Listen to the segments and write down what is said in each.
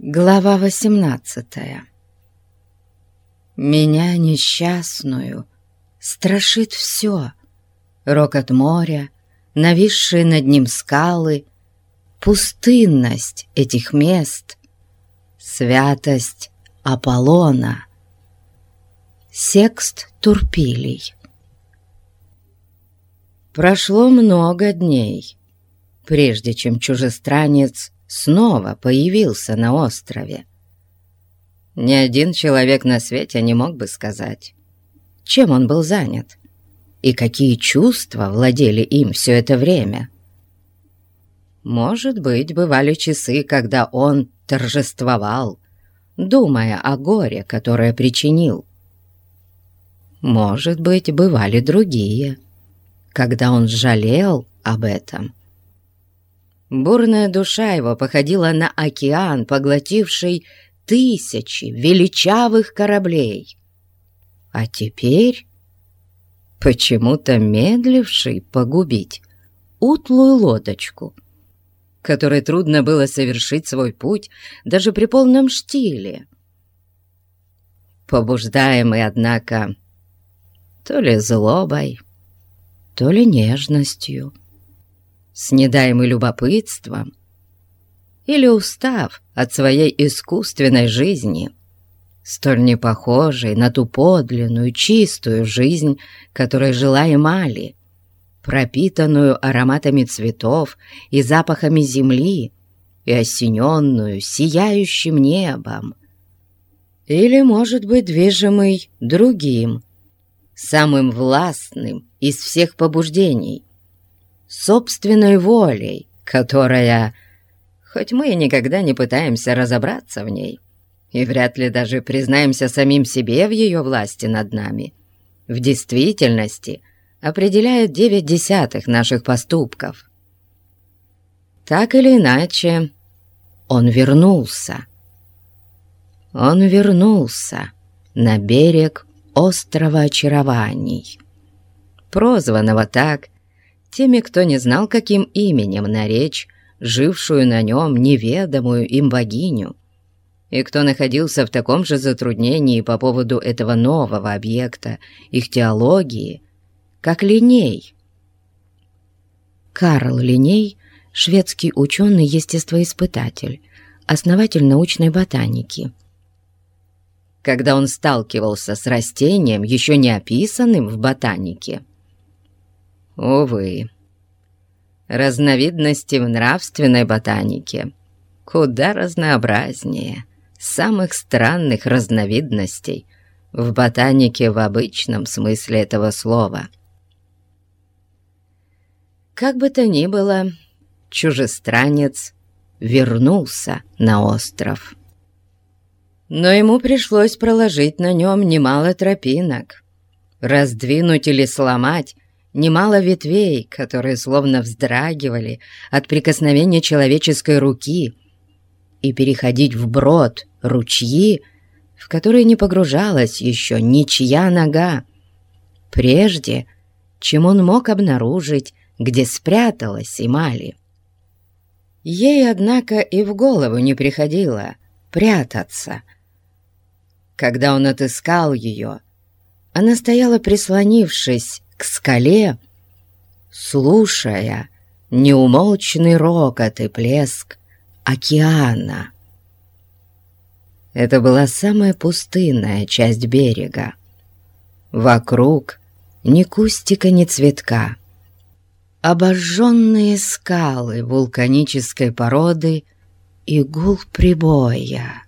Глава восемнадцатая Меня несчастную страшит все. Рокот моря, нависшие над ним скалы, пустынность этих мест, святость Аполлона, секст Турпилий. Прошло много дней, прежде чем чужестранец снова появился на острове. Ни один человек на свете не мог бы сказать, чем он был занят и какие чувства владели им все это время. Может быть, бывали часы, когда он торжествовал, думая о горе, которое причинил. Может быть, бывали другие, когда он жалел об этом Бурная душа его походила на океан, поглотивший тысячи величавых кораблей. А теперь почему-то медливший погубить утлую лодочку, которой трудно было совершить свой путь даже при полном штиле. Побуждаемый, однако, то ли злобой, то ли нежностью — снедаемый любопытством или устав от своей искусственной жизни, столь не похожей на ту подлинную, чистую жизнь, которой жила Эмали, пропитанную ароматами цветов и запахами земли и осененную сияющим небом. Или, может быть, движимый другим, самым властным из всех побуждений, собственной волей, которая, хоть мы и никогда не пытаемся разобраться в ней, и вряд ли даже признаемся самим себе в ее власти над нами, в действительности определяет девять десятых наших поступков. Так или иначе, он вернулся. Он вернулся на берег острова очарований, прозванного так теми, кто не знал, каким именем наречь жившую на нем неведомую им богиню, и кто находился в таком же затруднении по поводу этого нового объекта их теологии, как Линей. Карл Линей – шведский ученый-естествоиспытатель, основатель научной ботаники. Когда он сталкивался с растением, еще не описанным в ботанике, Увы, разновидности в нравственной ботанике куда разнообразнее самых странных разновидностей в ботанике в обычном смысле этого слова. Как бы то ни было, чужестранец вернулся на остров. Но ему пришлось проложить на нем немало тропинок, раздвинуть или сломать немало ветвей, которые словно вздрагивали от прикосновения человеческой руки, и переходить вброд ручьи, в которые не погружалась еще ничья нога, прежде чем он мог обнаружить, где спряталась Эмали. Ей, однако, и в голову не приходило прятаться. Когда он отыскал ее, она стояла прислонившись к скале, слушая неумолчный рокот и плеск океана. Это была самая пустынная часть берега. Вокруг ни кустика, ни цветка. Обожженные скалы вулканической породы и гул прибоя.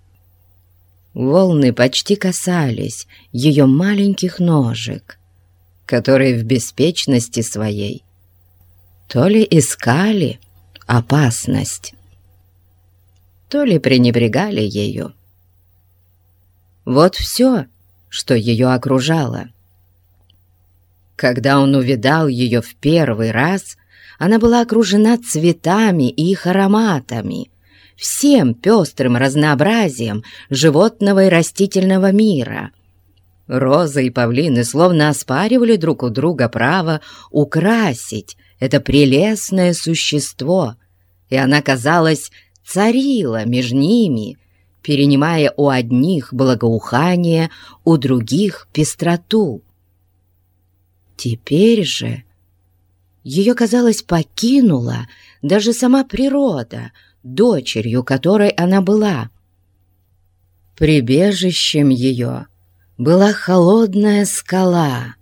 Волны почти касались ее маленьких ножек, которые в беспечности своей то ли искали опасность, то ли пренебрегали ею. Вот все, что ее окружало. Когда он увидал ее в первый раз, она была окружена цветами и их ароматами, всем пестрым разнообразием животного и растительного мира — Роза и павлины словно оспаривали друг у друга право украсить это прелестное существо, и она, казалось, царила между ними перенимая у одних благоухание, у других пестроту. Теперь же ее, казалось, покинула даже сама природа, дочерью которой она была. Прибежищем ее была холодная скала,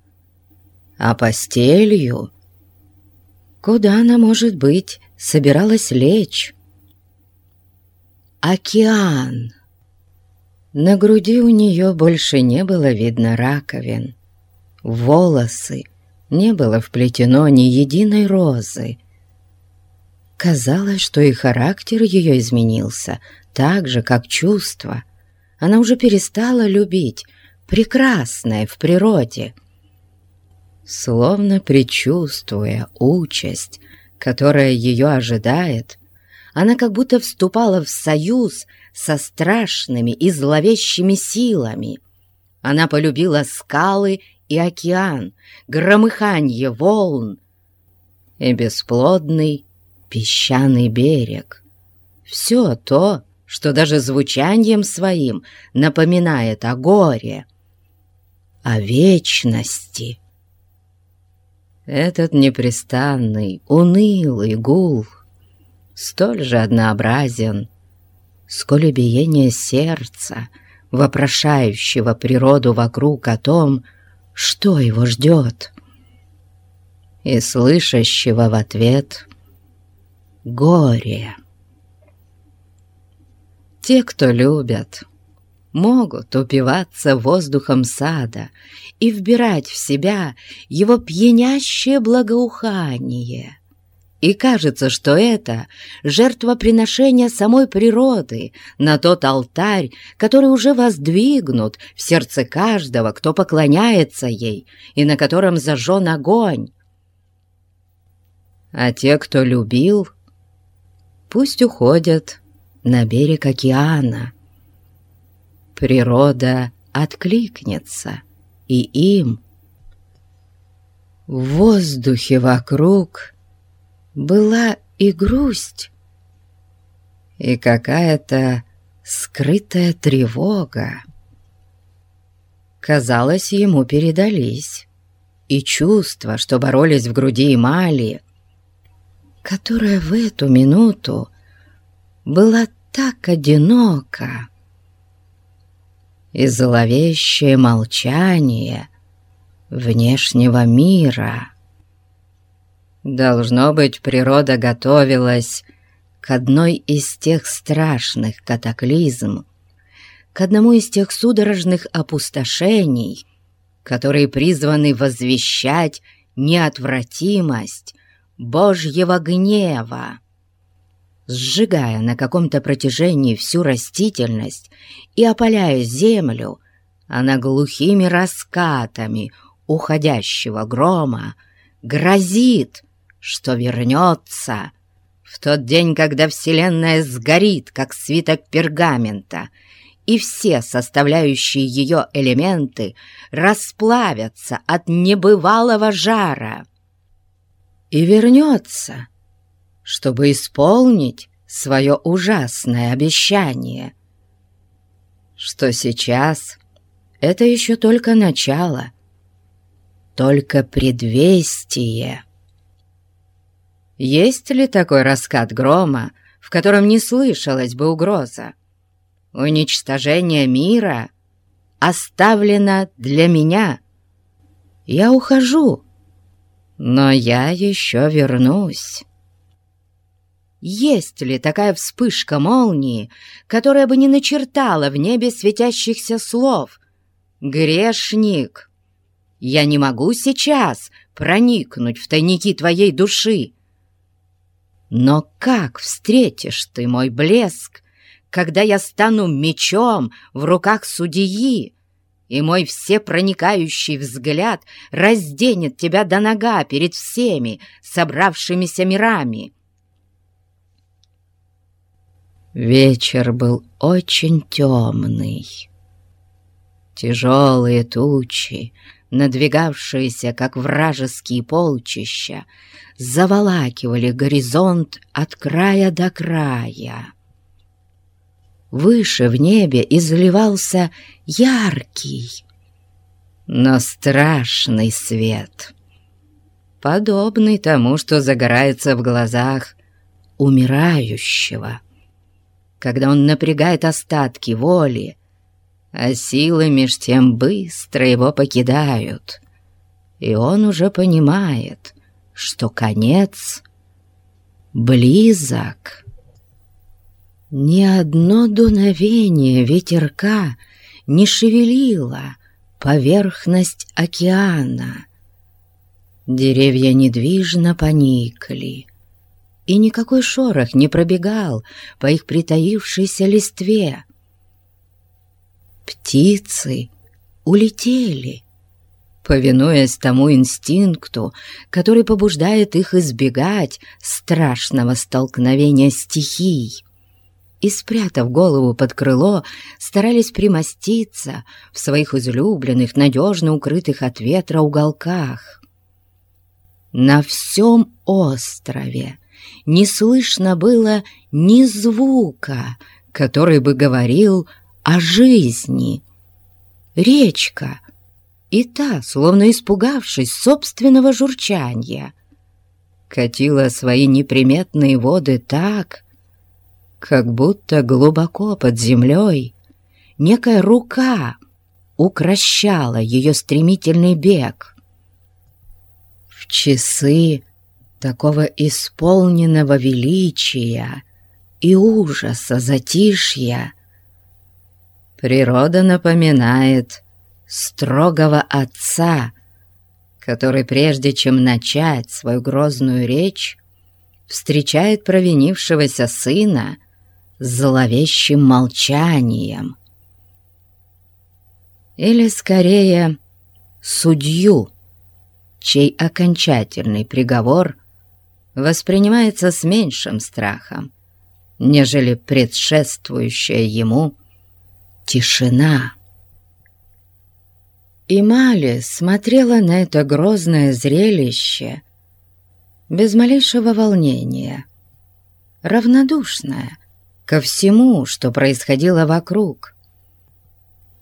а постелью, куда она, может быть, собиралась лечь. Океан. На груди у нее больше не было видно раковин. Волосы не было вплетено ни единой розы. Казалось, что и характер ее изменился, так же, как чувства. Она уже перестала любить прекрасное в природе. Словно предчувствуя участь, которая ее ожидает, она как будто вступала в союз со страшными и зловещими силами. Она полюбила скалы и океан, громыханье волн и бесплодный песчаный берег. Все то, что даже звучанием своим напоминает о горе, о вечности. Этот непрестанный, унылый гул столь же однообразен, сколь биение сердца, вопрошающего природу вокруг о том, что его ждет, и слышащего в ответ горе. Те, кто любят, могут упиваться воздухом сада и вбирать в себя его пьянящее благоухание — и кажется, что это жертвоприношение самой природы на тот алтарь, который уже воздвигнут в сердце каждого, кто поклоняется ей, и на котором зажжен огонь. А те, кто любил, пусть уходят на берег океана. Природа откликнется, и им в воздухе вокруг — была и грусть, и какая-то скрытая тревога. Казалось, ему передались и чувства, что боролись в груди Эмали, которая в эту минуту была так одинока, и зловещее молчание внешнего мира — Должно быть, природа готовилась к одной из тех страшных катаклизм, к одному из тех судорожных опустошений, которые призваны возвещать неотвратимость Божьего гнева. Сжигая на каком-то протяжении всю растительность и опаляя землю, она глухими раскатами уходящего грома грозит что вернется в тот день, когда Вселенная сгорит, как свиток пергамента, и все составляющие ее элементы расплавятся от небывалого жара. И вернется, чтобы исполнить свое ужасное обещание, что сейчас это еще только начало, только предвестие. Есть ли такой раскат грома, в котором не слышалась бы угроза? Уничтожение мира оставлено для меня. Я ухожу, но я еще вернусь. Есть ли такая вспышка молнии, которая бы не начертала в небе светящихся слов? «Грешник! Я не могу сейчас проникнуть в тайники твоей души, но как встретишь ты мой блеск, когда я стану мечом в руках судьи, и мой всепроникающий взгляд разденет тебя до нога перед всеми собравшимися мирами?» Вечер был очень темный. Тяжелые тучи надвигавшиеся, как вражеские полчища, заволакивали горизонт от края до края. выше в небе изливался яркий, но страшный свет, подобный тому, что загорается в глазах умирающего, когда он напрягает остатки воли, а силы меж тем быстро его покидают, и он уже понимает, что конец близок. Ни одно дуновение ветерка не шевелило поверхность океана. Деревья недвижно поникли, и никакой шорох не пробегал по их притаившейся листве. Птицы улетели, повинуясь тому инстинкту, который побуждает их избегать страшного столкновения стихий и, спрятав голову под крыло, старались примоститься в своих излюбленных, надежно укрытых от ветра уголках. На всем острове не слышно было ни звука, который бы говорил о жизни. Речка, и та, словно испугавшись собственного журчания, катила свои неприметные воды так, как будто глубоко под землей некая рука укращала ее стремительный бег. В часы такого исполненного величия и ужаса затишья природа напоминает строгого отца, который прежде чем начать свою грозную речь, встречает провинившегося сына зловещим молчанием. Или, скорее, судью, чей окончательный приговор воспринимается с меньшим страхом, нежели предшествующая ему тишина. И Мали смотрела на это грозное зрелище без малейшего волнения, равнодушная, ко всему, что происходило вокруг.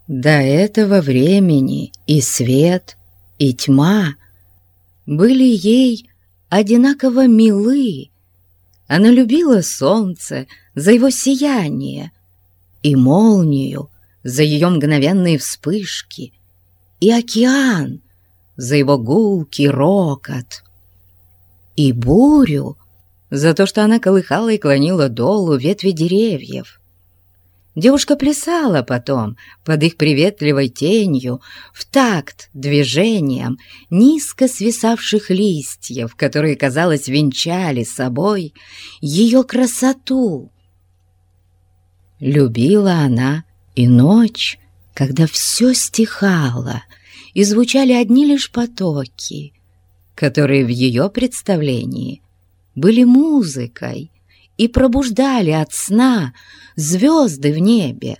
До этого времени и свет, и тьма были ей одинаково милы. Она любила солнце за его сияние и молнию за ее мгновенные вспышки, и океан за его гулкий рокот, и бурю за то, что она колыхала и клонила долу ветви деревьев. Девушка плясала потом под их приветливой тенью в такт движением низко свисавших листьев, которые, казалось, венчали собой ее красоту. Любила она и ночь, когда все стихало, и звучали одни лишь потоки, которые в ее представлении были музыкой и пробуждали от сна звезды в небе,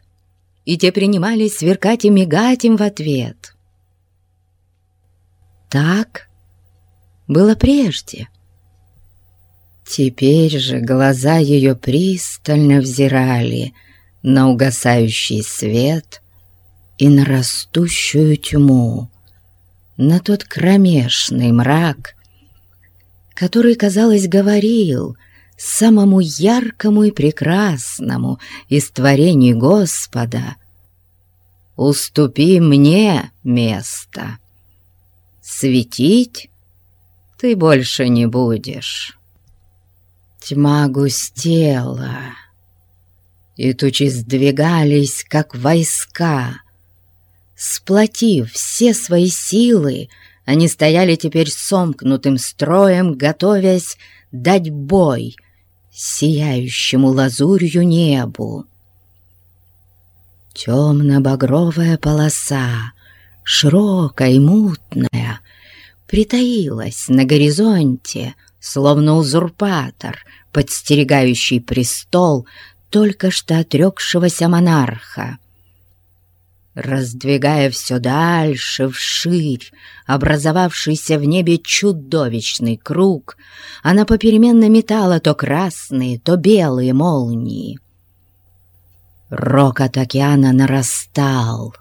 и те принимались сверкать и мигать им в ответ. Так было прежде. Теперь же глаза ее пристально взирали на угасающий свет и на растущую тьму, на тот кромешный мрак, который, казалось, говорил самому яркому и прекрасному из творений Господа «Уступи мне место, светить ты больше не будешь». Тьма густела, и тучи сдвигались, как войска. Сплотив все свои силы, они стояли теперь сомкнутым строем, готовясь дать бой сияющему лазурью небу. Темно-багровая полоса, широкая и мутная, притаилась на горизонте, словно узурпатор, подстерегающий престол только что отрекшегося монарха раздвигая все дальше вширь образовавшийся в небе чудовищный круг, она попеременно метала то красные, то белые молнии. Рокот океана нарастал,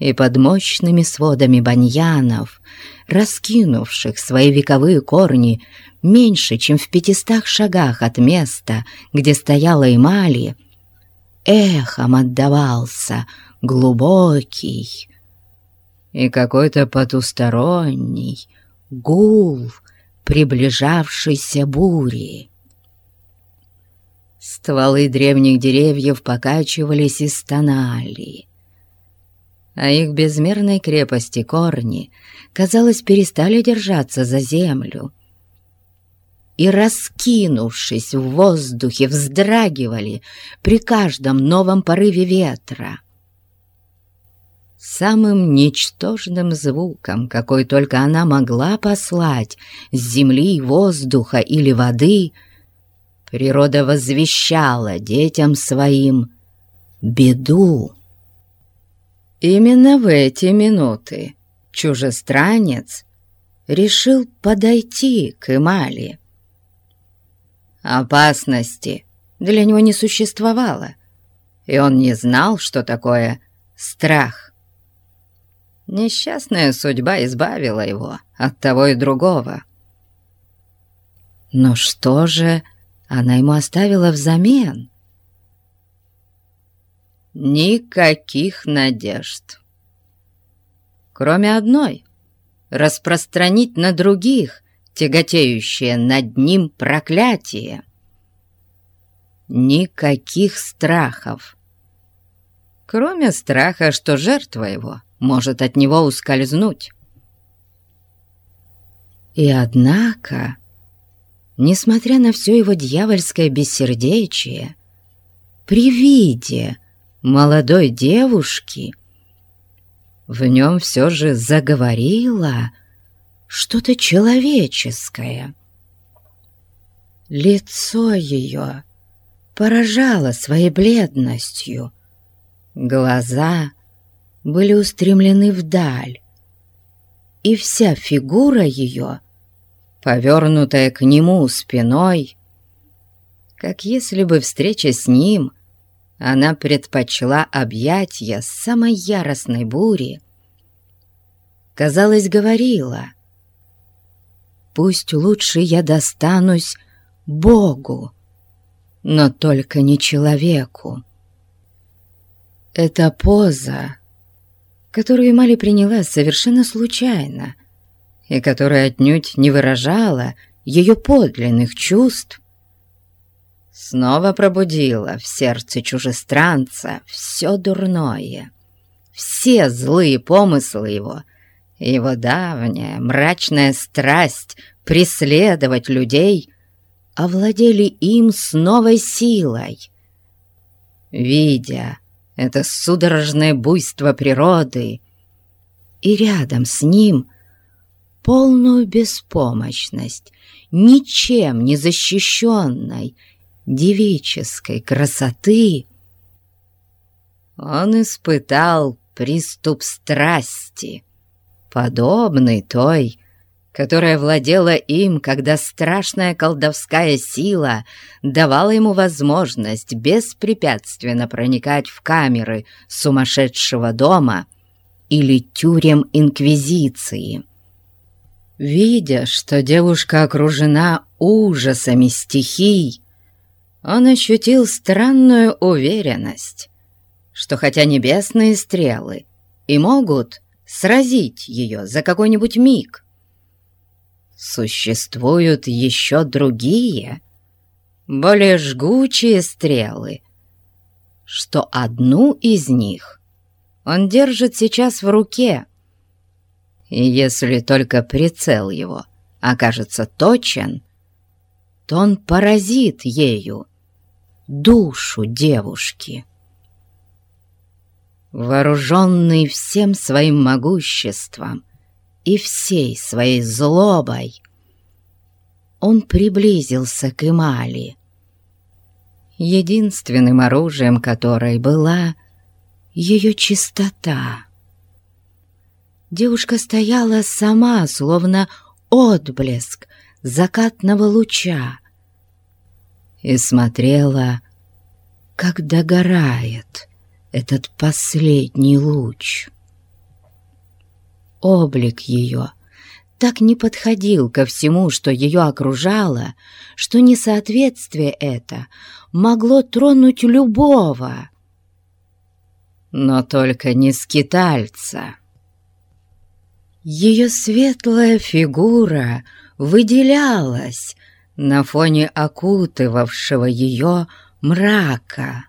и под мощными сводами баньянов, раскинувших свои вековые корни меньше, чем в пятистах шагах от места, где стояла Эмали, эхом отдавался глубокий и какой-то потусторонний гул приближавшейся бури. Стволы древних деревьев покачивались и стонали, а их безмерной крепости корни, казалось, перестали держаться за землю и, раскинувшись в воздухе, вздрагивали при каждом новом порыве ветра. Самым ничтожным звуком, какой только она могла послать с земли, воздуха или воды — природа возвещала детям своим беду. Именно в эти минуты чужестранец решил подойти к Эмали. Опасности для него не существовало, и он не знал, что такое страх. Несчастная судьба избавила его от того и другого. Но что же она ему оставила взамен. Никаких надежд. Кроме одной — распространить на других тяготеющее над ним проклятие. Никаких страхов. Кроме страха, что жертва его может от него ускользнуть. И однако несмотря на все его дьявольское бессердечие, при виде молодой девушки в нем все же заговорило что-то человеческое. Лицо ее поражало своей бледностью, глаза были устремлены вдаль, и вся фигура ее — повернутая к нему спиной, как если бы встреча с ним она предпочла объятия самой яростной бури, казалось, говорила, «Пусть лучше я достанусь Богу, но только не человеку». Эта поза, которую Мали приняла совершенно случайно, и которая отнюдь не выражала ее подлинных чувств, снова пробудила в сердце чужестранца все дурное, все злые помыслы его, его давняя мрачная страсть преследовать людей овладели им с новой силой. Видя это судорожное буйство природы, и рядом с ним — полную беспомощность, ничем не защищенной девической красоты, он испытал приступ страсти, подобный той, которая владела им, когда страшная колдовская сила давала ему возможность беспрепятственно проникать в камеры сумасшедшего дома или тюрем Инквизиции. Видя, что девушка окружена ужасами стихий, он ощутил странную уверенность, что хотя небесные стрелы и могут сразить ее за какой-нибудь миг, существуют еще другие, более жгучие стрелы, что одну из них он держит сейчас в руке — и если только прицел его окажется точен, то он поразит ею душу девушки. Вооруженный всем своим могуществом и всей своей злобой, он приблизился к Эмали, единственным оружием которой была ее чистота. Девушка стояла сама, словно отблеск закатного луча, и смотрела как догорает этот последний луч. Облик ее так не подходил ко всему, что ее окружало, что несоответствие это могло тронуть любого. Но только не скитальца. Ее светлая фигура выделялась на фоне окутывавшего ее мрака.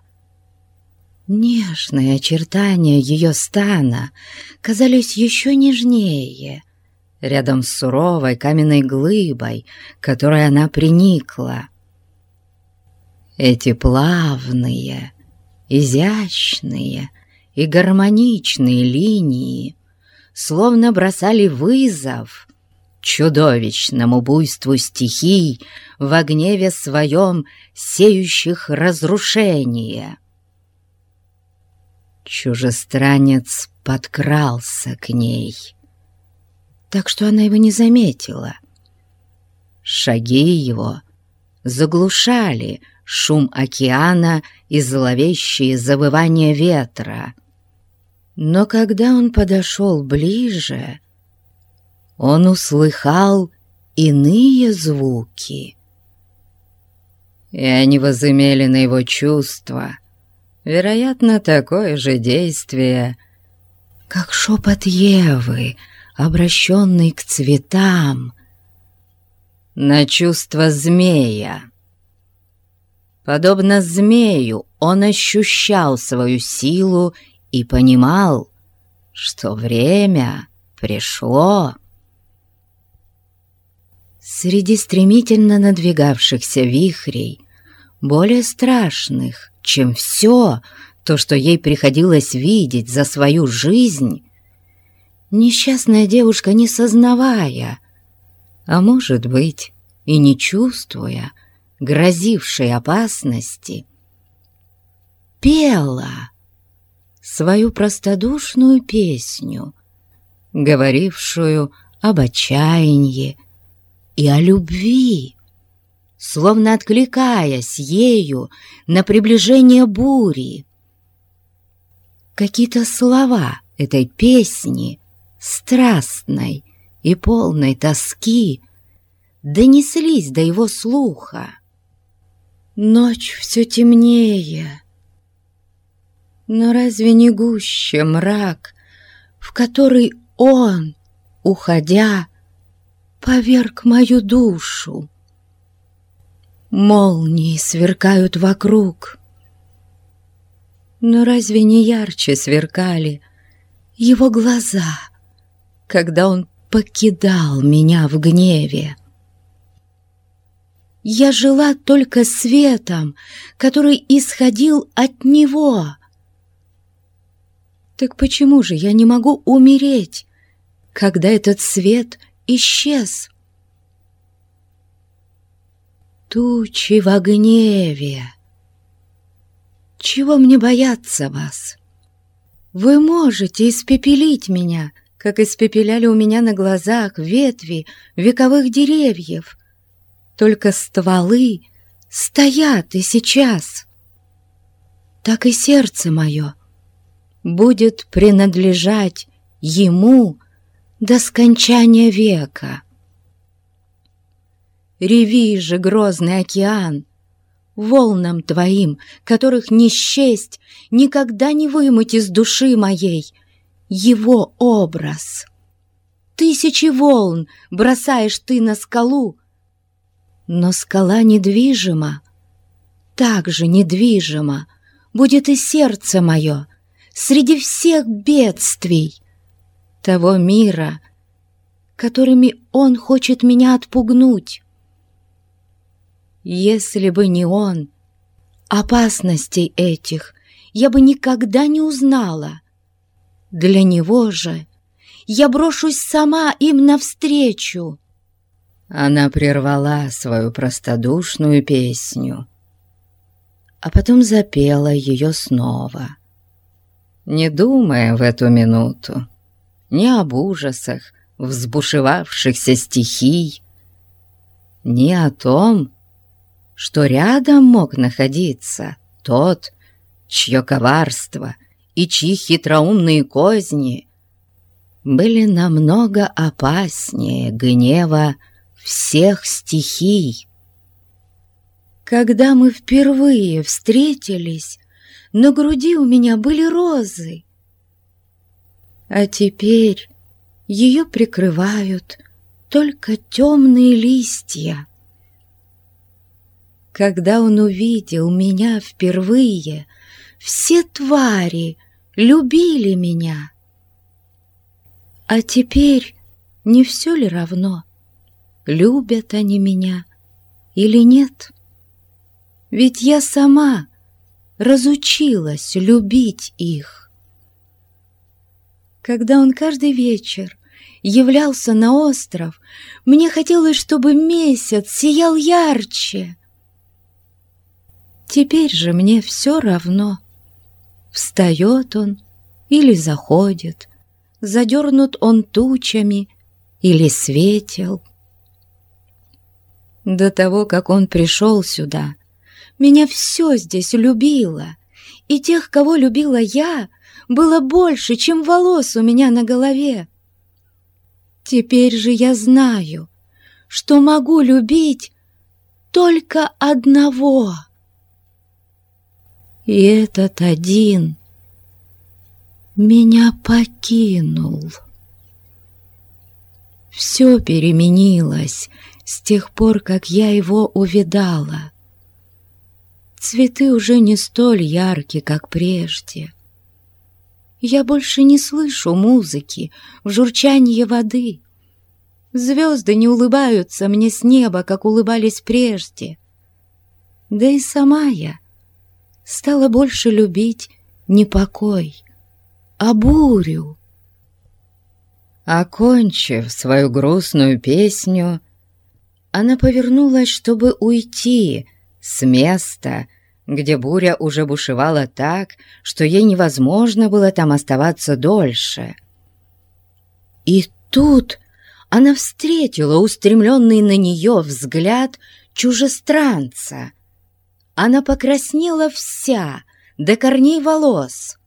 Нежные очертания ее стана казались еще нежнее, рядом с суровой каменной глыбой, которой она приникла. Эти плавные, изящные и гармоничные линии словно бросали вызов чудовищному буйству стихий в гневе своем сеющих разрушение. Чужестранец подкрался к ней, так что она его не заметила. Шаги его заглушали шум океана и зловещие завывания ветра. Но когда он подошел ближе, он услыхал иные звуки. И они возымели на его чувства, вероятно, такое же действие, как шепот Евы, обращенный к цветам, на чувство змея. Подобно змею, он ощущал свою силу и понимал, что время пришло. Среди стремительно надвигавшихся вихрей, более страшных, чем все то, что ей приходилось видеть за свою жизнь, несчастная девушка, не сознавая, а может быть и не чувствуя грозившей опасности, пела свою простодушную песню, говорившую об отчаянии, и о любви, словно откликаясь ею на приближение бури. Какие-то слова этой песни, страстной и полной тоски, донеслись до его слуха. Ночь все темнее, но разве не гуще мрак, в который он, уходя, поверг мою душу. Молнии сверкают вокруг. Но разве не ярче сверкали его глаза, когда он покидал меня в гневе? Я жила только светом, который исходил от него. Так почему же я не могу умереть, когда этот свет — исчез. Тучи в гневе. Чего мне бояться вас? Вы можете испепелить меня, как испепеляли у меня на глазах ветви вековых деревьев. Только стволы стоят и сейчас. Так и сердце мое будет принадлежать ему, до скончания века. Реви же, грозный океан, волнам твоим, которых не счесть, никогда не вымыть из души моей его образ. Тысячи волн бросаешь ты на скалу, но скала недвижима, так же недвижима будет и сердце мое среди всех бедствий, того мира, которыми он хочет меня отпугнуть. Если бы не он, опасностей этих я бы никогда не узнала. Для него же я брошусь сама им навстречу. Она прервала свою простодушную песню, а потом запела ее снова, не думая в эту минуту ни об ужасах взбушевавшихся стихий, ни о том, что рядом мог находиться тот, чье коварство и чьи хитроумные козни были намного опаснее гнева всех стихий. Когда мы впервые встретились, на груди у меня были розы, а теперь ее прикрывают только темные листья. Когда он увидел меня впервые, все твари любили меня. А теперь не все ли равно, любят они меня или нет? Ведь я сама разучилась любить их. Когда он каждый вечер являлся на остров, мне хотелось, чтобы месяц сиял ярче. Теперь же мне все равно, встает он или заходит, задернут он тучами или светел. До того, как он пришел сюда, меня все здесь любило, и тех, кого любила я, было больше, чем волос у меня на голове. Теперь же я знаю, что могу любить только одного. И этот один меня покинул. Все переменилось с тех пор, как я его увидала. Цветы уже не столь ярки, как прежде. Я больше не слышу музыки в журчании воды. Звезды не улыбаются мне с неба, как улыбались прежде. Да и сама я стала больше любить не покой, а бурю. Окончив свою грустную песню, она повернулась, чтобы уйти с места, где буря уже бушевала так, что ей невозможно было там оставаться дольше. И тут она встретила устремленный на нее взгляд чужестранца. Она покраснела вся, до корней волос.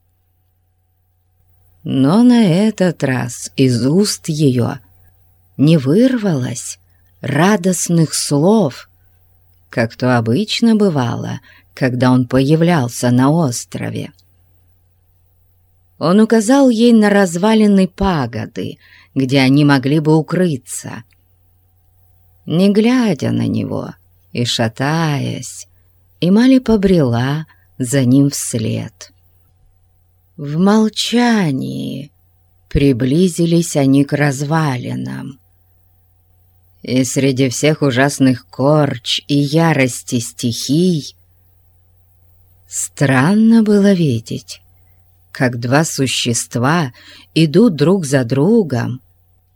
Но на этот раз из уст ее не вырвалось радостных слов, как то обычно бывало, когда он появлялся на острове. Он указал ей на развалины пагоды, где они могли бы укрыться. Не глядя на него и шатаясь, Эмали побрела за ним вслед. В молчании приблизились они к развалинам. И среди всех ужасных корч и ярости стихий Странно было видеть, как два существа идут друг за другом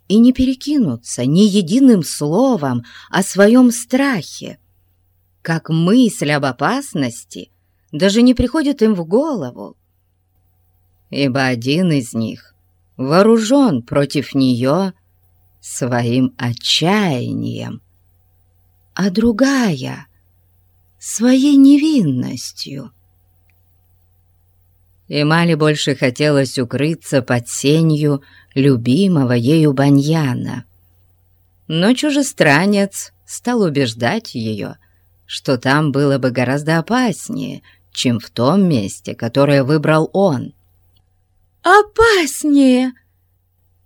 и не перекинутся ни единым словом о своем страхе, как мысль об опасности даже не приходит им в голову, ибо один из них вооружен против нее своим отчаянием, а другая — своей невинностью — Эмали больше хотелось укрыться под сенью любимого ею баньяна. Но чужестранец стал убеждать ее, что там было бы гораздо опаснее, чем в том месте, которое выбрал он. «Опаснее!»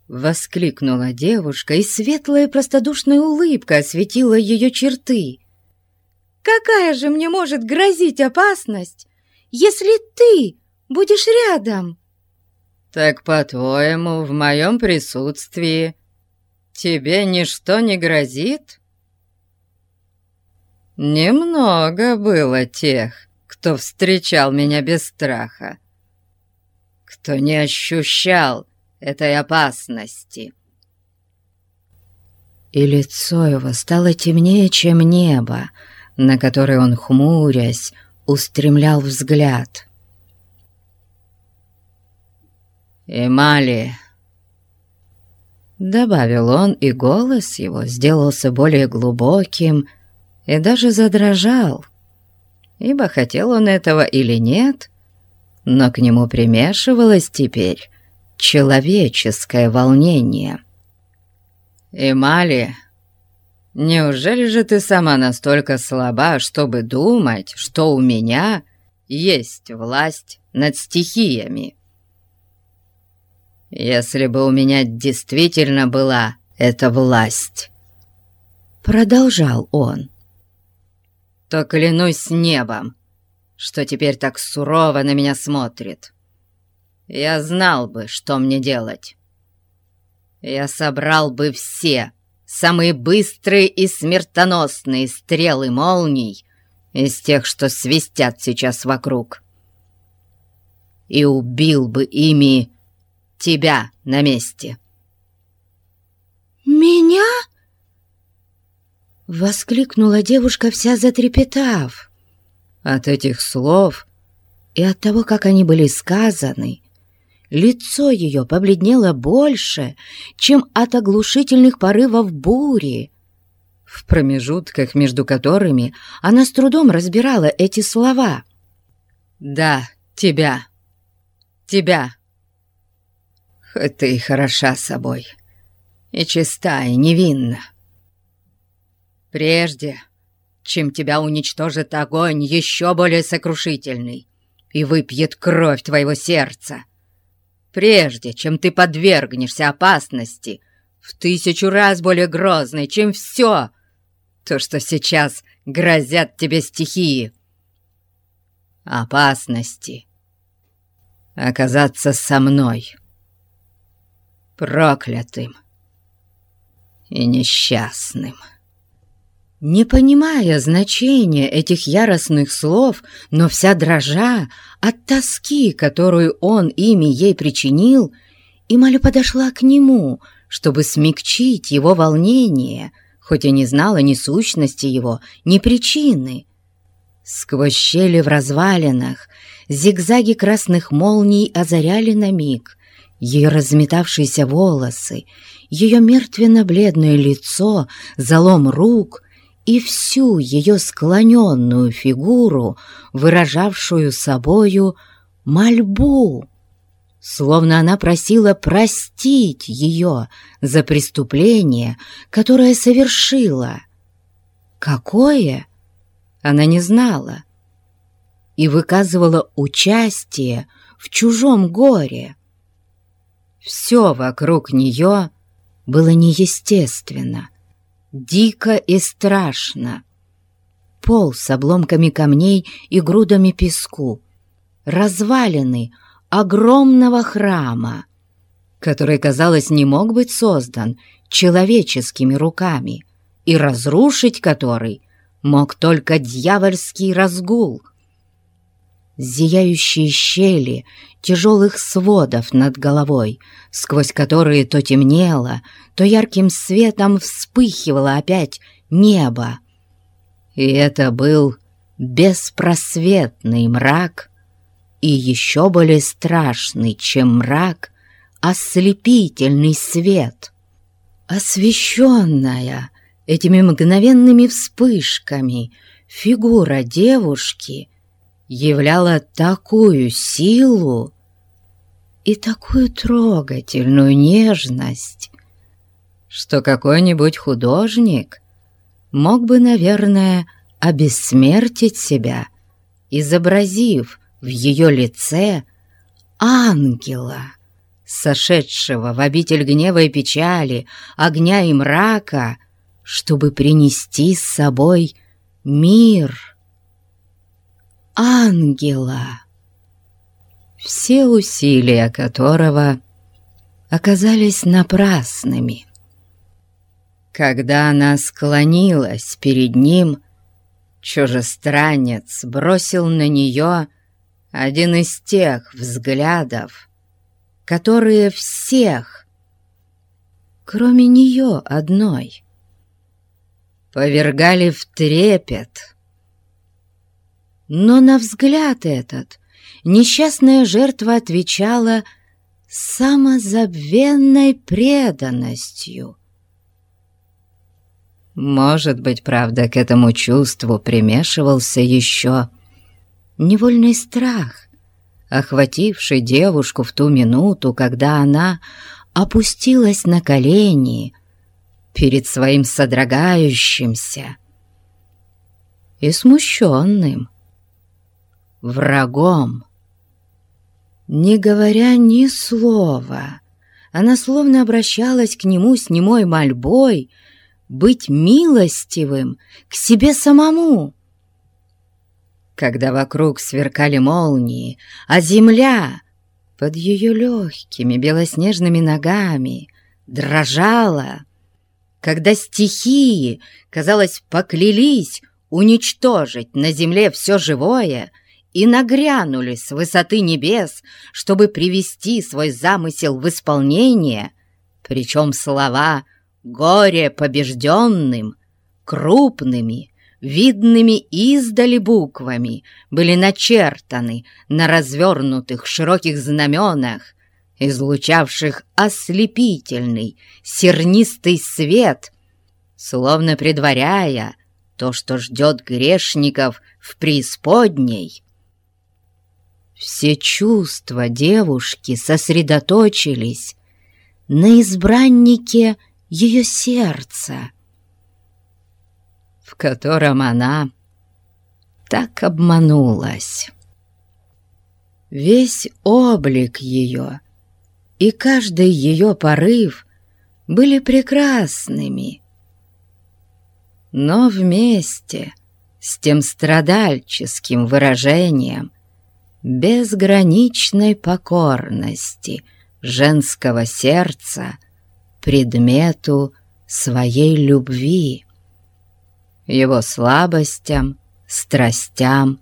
Воскликнула девушка, и светлая простодушная улыбка осветила ее черты. «Какая же мне может грозить опасность, если ты будешь рядом». «Так, по-твоему, в моем присутствии тебе ничто не грозит?» «Немного было тех, кто встречал меня без страха, кто не ощущал этой опасности». И лицо его стало темнее, чем небо, на которое он, хмурясь, устремлял взгляд. «Эмали!» Добавил он, и голос его сделался более глубоким и даже задрожал. Ибо хотел он этого или нет, но к нему примешивалось теперь человеческое волнение. «Эмали, неужели же ты сама настолько слаба, чтобы думать, что у меня есть власть над стихиями?» «Если бы у меня действительно была эта власть», — продолжал он, — «то клянусь небом, что теперь так сурово на меня смотрит. Я знал бы, что мне делать. Я собрал бы все самые быстрые и смертоносные стрелы молний из тех, что свистят сейчас вокруг, и убил бы ими тебя на месте. «Меня?» — воскликнула девушка, вся затрепетав. От этих слов и от того, как они были сказаны, лицо ее побледнело больше, чем от оглушительных порывов бури, в промежутках между которыми она с трудом разбирала эти слова. «Да, тебя, тебя. Хоть ты хороша собой, и чиста, и невинна. Прежде чем тебя уничтожит огонь еще более сокрушительный и выпьет кровь твоего сердца. Прежде чем ты подвергнешься опасности в тысячу раз более грозной, чем все то, что сейчас грозят тебе стихии. Опасности оказаться со мной, проклятым и несчастным. Не понимая значения этих яростных слов, но вся дрожа от тоски, которую он ими ей причинил, Ималя подошла к нему, чтобы смягчить его волнение, хоть и не знала ни сущности его, ни причины. Сквозь щели в развалинах зигзаги красных молний озаряли на миг ее разметавшиеся волосы, ее мертвенно-бледное лицо, залом рук — и всю ее склоненную фигуру, выражавшую собою мольбу, словно она просила простить ее за преступление, которое совершила. Какое? Она не знала и выказывала участие в чужом горе. Все вокруг нее было неестественно, дико и страшно. Пол с обломками камней и грудами песку, развалины огромного храма, который, казалось, не мог быть создан человеческими руками, и разрушить который мог только дьявольский разгул — зияющие щели тяжелых сводов над головой, сквозь которые то темнело, то ярким светом вспыхивало опять небо. И это был беспросветный мрак, и еще более страшный, чем мрак, ослепительный свет. Освещенная этими мгновенными вспышками фигура девушки являла такую силу и такую трогательную нежность, что какой-нибудь художник мог бы, наверное, обессмертить себя, изобразив в ее лице ангела, сошедшего в обитель гнева и печали, огня и мрака, чтобы принести с собой мир ангела, все усилия которого оказались напрасными. Когда она склонилась перед ним, чужестранец бросил на нее один из тех взглядов, которые всех, кроме нее одной, повергали в трепет но на взгляд этот несчастная жертва отвечала самозабвенной преданностью. Может быть, правда, к этому чувству примешивался еще невольный страх охвативший девушку в ту минуту, когда она опустилась на колени перед своим содрогающимся и смущенным врагом. Не говоря ни слова, она словно обращалась к нему с немой мольбой быть милостивым к себе самому. Когда вокруг сверкали молнии, а земля под ее легкими белоснежными ногами дрожала, когда стихии, казалось, поклялись уничтожить на земле все живое и нагрянули с высоты небес, чтобы привести свой замысел в исполнение, причем слова «горе побежденным» крупными, видными издали буквами, были начертаны на развернутых широких знаменах, излучавших ослепительный сернистый свет, словно предваряя то, что ждет грешников в преисподней. Все чувства девушки сосредоточились на избраннике ее сердца — в котором она так обманулась. Весь облик ее и каждый ее порыв были прекрасными, но вместе с тем страдальческим выражением безграничной покорности женского сердца предмету своей любви его слабостям, страстям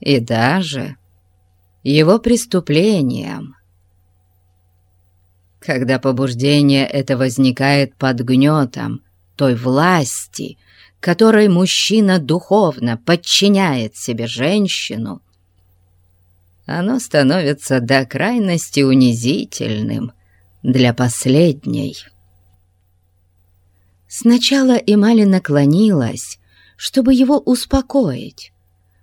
и даже его преступлениям. Когда побуждение это возникает под гнетом той власти, которой мужчина духовно подчиняет себе женщину, оно становится до крайности унизительным для последней. Сначала Эмали наклонилась, чтобы его успокоить.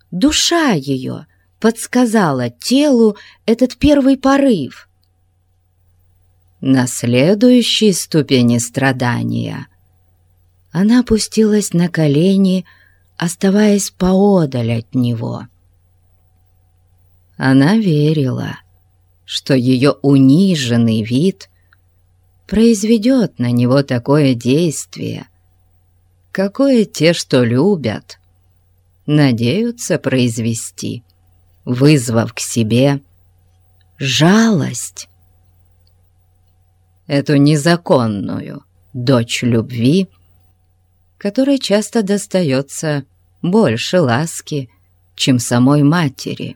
Душа ее подсказала телу этот первый порыв. На следующей ступени страдания она опустилась на колени, оставаясь поодаль от него. Она верила, что ее униженный вид произведет на него такое действие, какое те, что любят, надеются произвести, вызвав к себе жалость. Эту незаконную дочь любви, которой часто достается больше ласки, чем самой матери.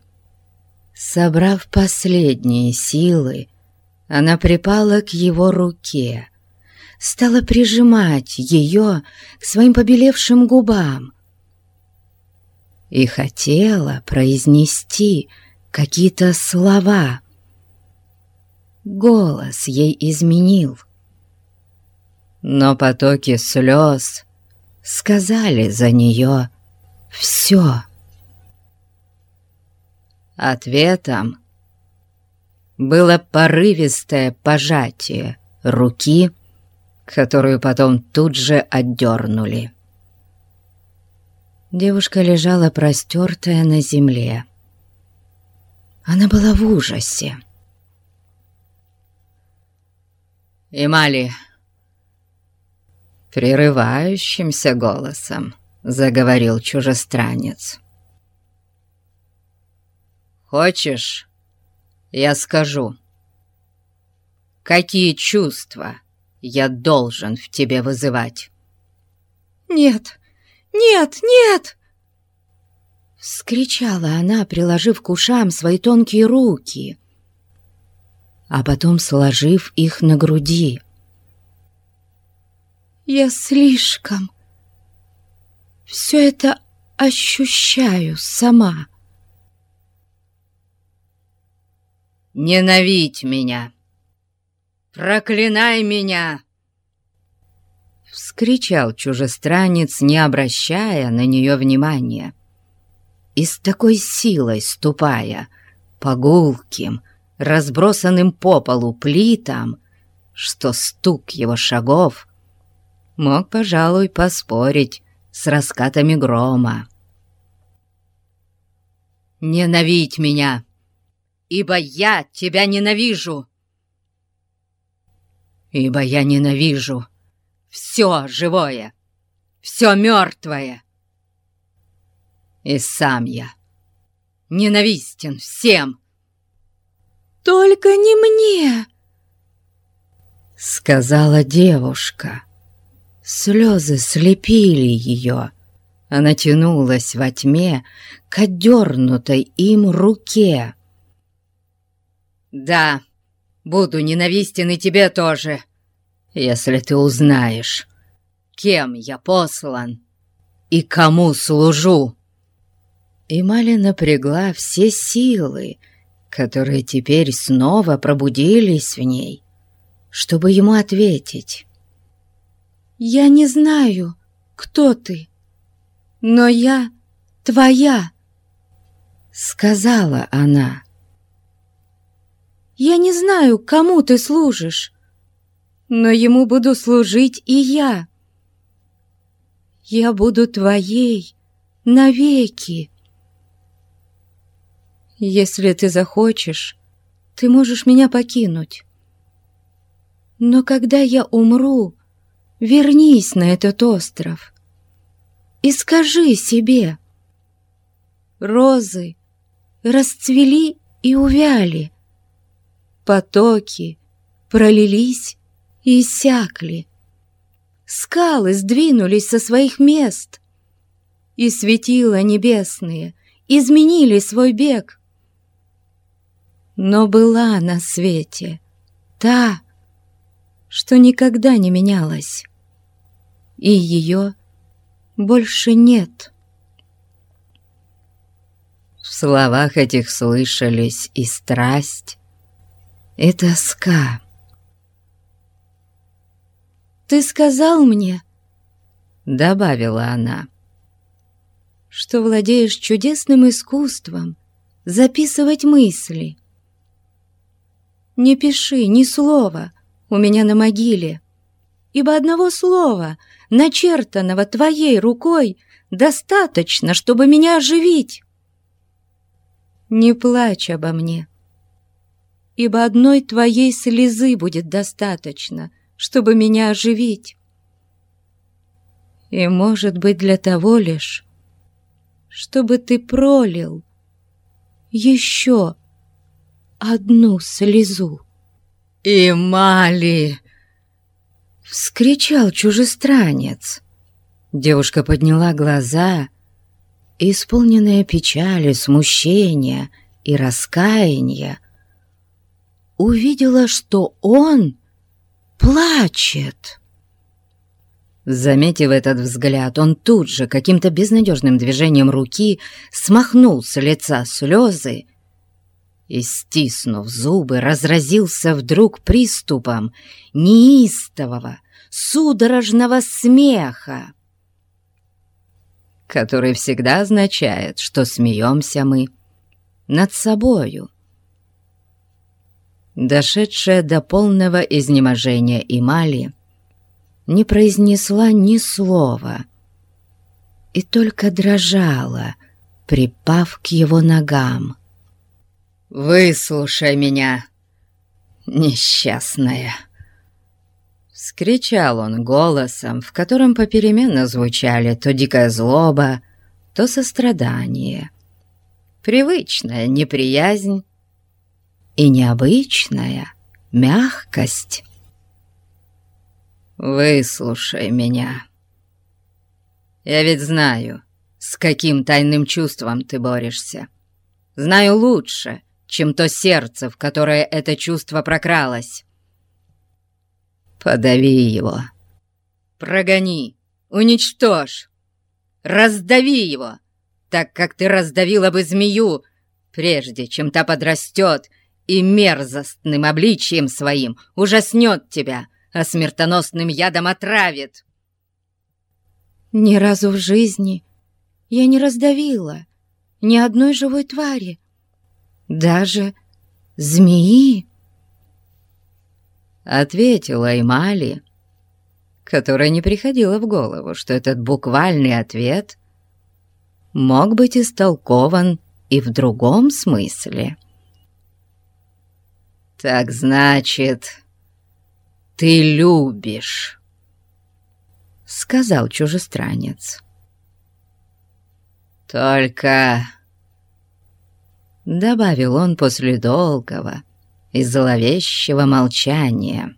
Собрав последние силы, она припала к его руке, стала прижимать ее к своим побелевшим губам и хотела произнести какие-то слова. Голос ей изменил, но потоки слез сказали за нее все. Ответом было порывистое пожатие руки, которую потом тут же отдернули. Девушка лежала простертая на земле. Она была в ужасе. «Эмали!» Прерывающимся голосом заговорил чужестранец. «Хочешь, я скажу, какие чувства я должен в тебе вызывать. «Нет, нет, нет!» Вскричала она, приложив к ушам свои тонкие руки, а потом сложив их на груди. «Я слишком все это ощущаю сама». Ненавидь меня! Проклинай меня!» Вскричал чужестранец, не обращая на нее внимания. И с такой силой ступая по гулким, разбросанным по полу плитам, что стук его шагов мог, пожалуй, поспорить с раскатами грома. «Ненавидь меня, ибо я тебя ненавижу!» «Ибо я ненавижу все живое, все мертвое!» «И сам я ненавистен всем!» «Только не мне!» Сказала девушка. Слезы слепили ее. Она тянулась во тьме к отдернутой им руке. «Да, буду ненавистен и тебе тоже, если ты узнаешь, кем я послан и кому служу». И Маля напрягла все силы, которые теперь снова пробудились в ней, чтобы ему ответить. «Я не знаю, кто ты, но я твоя», — сказала она. «Я не знаю, кому ты служишь, но ему буду служить и я. Я буду твоей навеки». Если ты захочешь, ты можешь меня покинуть. Но когда я умру, вернись на этот остров и скажи себе, розы расцвели и увяли, потоки пролились и иссякли, скалы сдвинулись со своих мест, и светила небесные изменили свой бег — но была на свете та, что никогда не менялась, и ее больше нет. В словах этих слышались и страсть, и тоска. «Ты сказал мне, — добавила она, — что владеешь чудесным искусством записывать мысли. Не пиши ни слова у меня на могиле, ибо одного слова, начертанного твоей рукой, достаточно, чтобы меня оживить. Не плачь обо мне, ибо одной твоей слезы будет достаточно, чтобы меня оживить. И, может быть, для того лишь, чтобы ты пролил еще одну слезу. «Имали!» — вскричал чужестранец. Девушка подняла глаза, исполненная печали, смущения и раскаяния, увидела, что он плачет. Заметив этот взгляд, он тут же каким-то безнадежным движением руки смахнул с лица слезы и, стиснув зубы, разразился вдруг приступом неистового, судорожного смеха, который всегда означает, что смеемся мы над собою. Дошедшая до полного изнеможения Имали не произнесла ни слова и только дрожала, припав к его ногам. «Выслушай меня, несчастная!» Скричал он голосом, в котором попеременно звучали то дикая злоба, то сострадание, привычная неприязнь и необычная мягкость. «Выслушай меня. Я ведь знаю, с каким тайным чувством ты борешься. Знаю лучше, чем то сердце, в которое это чувство прокралось. Подави его. Прогони, уничтожь, раздави его, так как ты раздавила бы змею, прежде чем та подрастет и мерзостным обличием своим ужаснет тебя, а смертоносным ядом отравит. Ни разу в жизни я не раздавила ни одной живой твари, даже змеи?» Ответила Эмали, которая не приходила в голову, что этот буквальный ответ мог быть истолкован и в другом смысле. «Так значит, ты любишь», — сказал чужестранец. «Только...» — добавил он после долгого и зловещего молчания.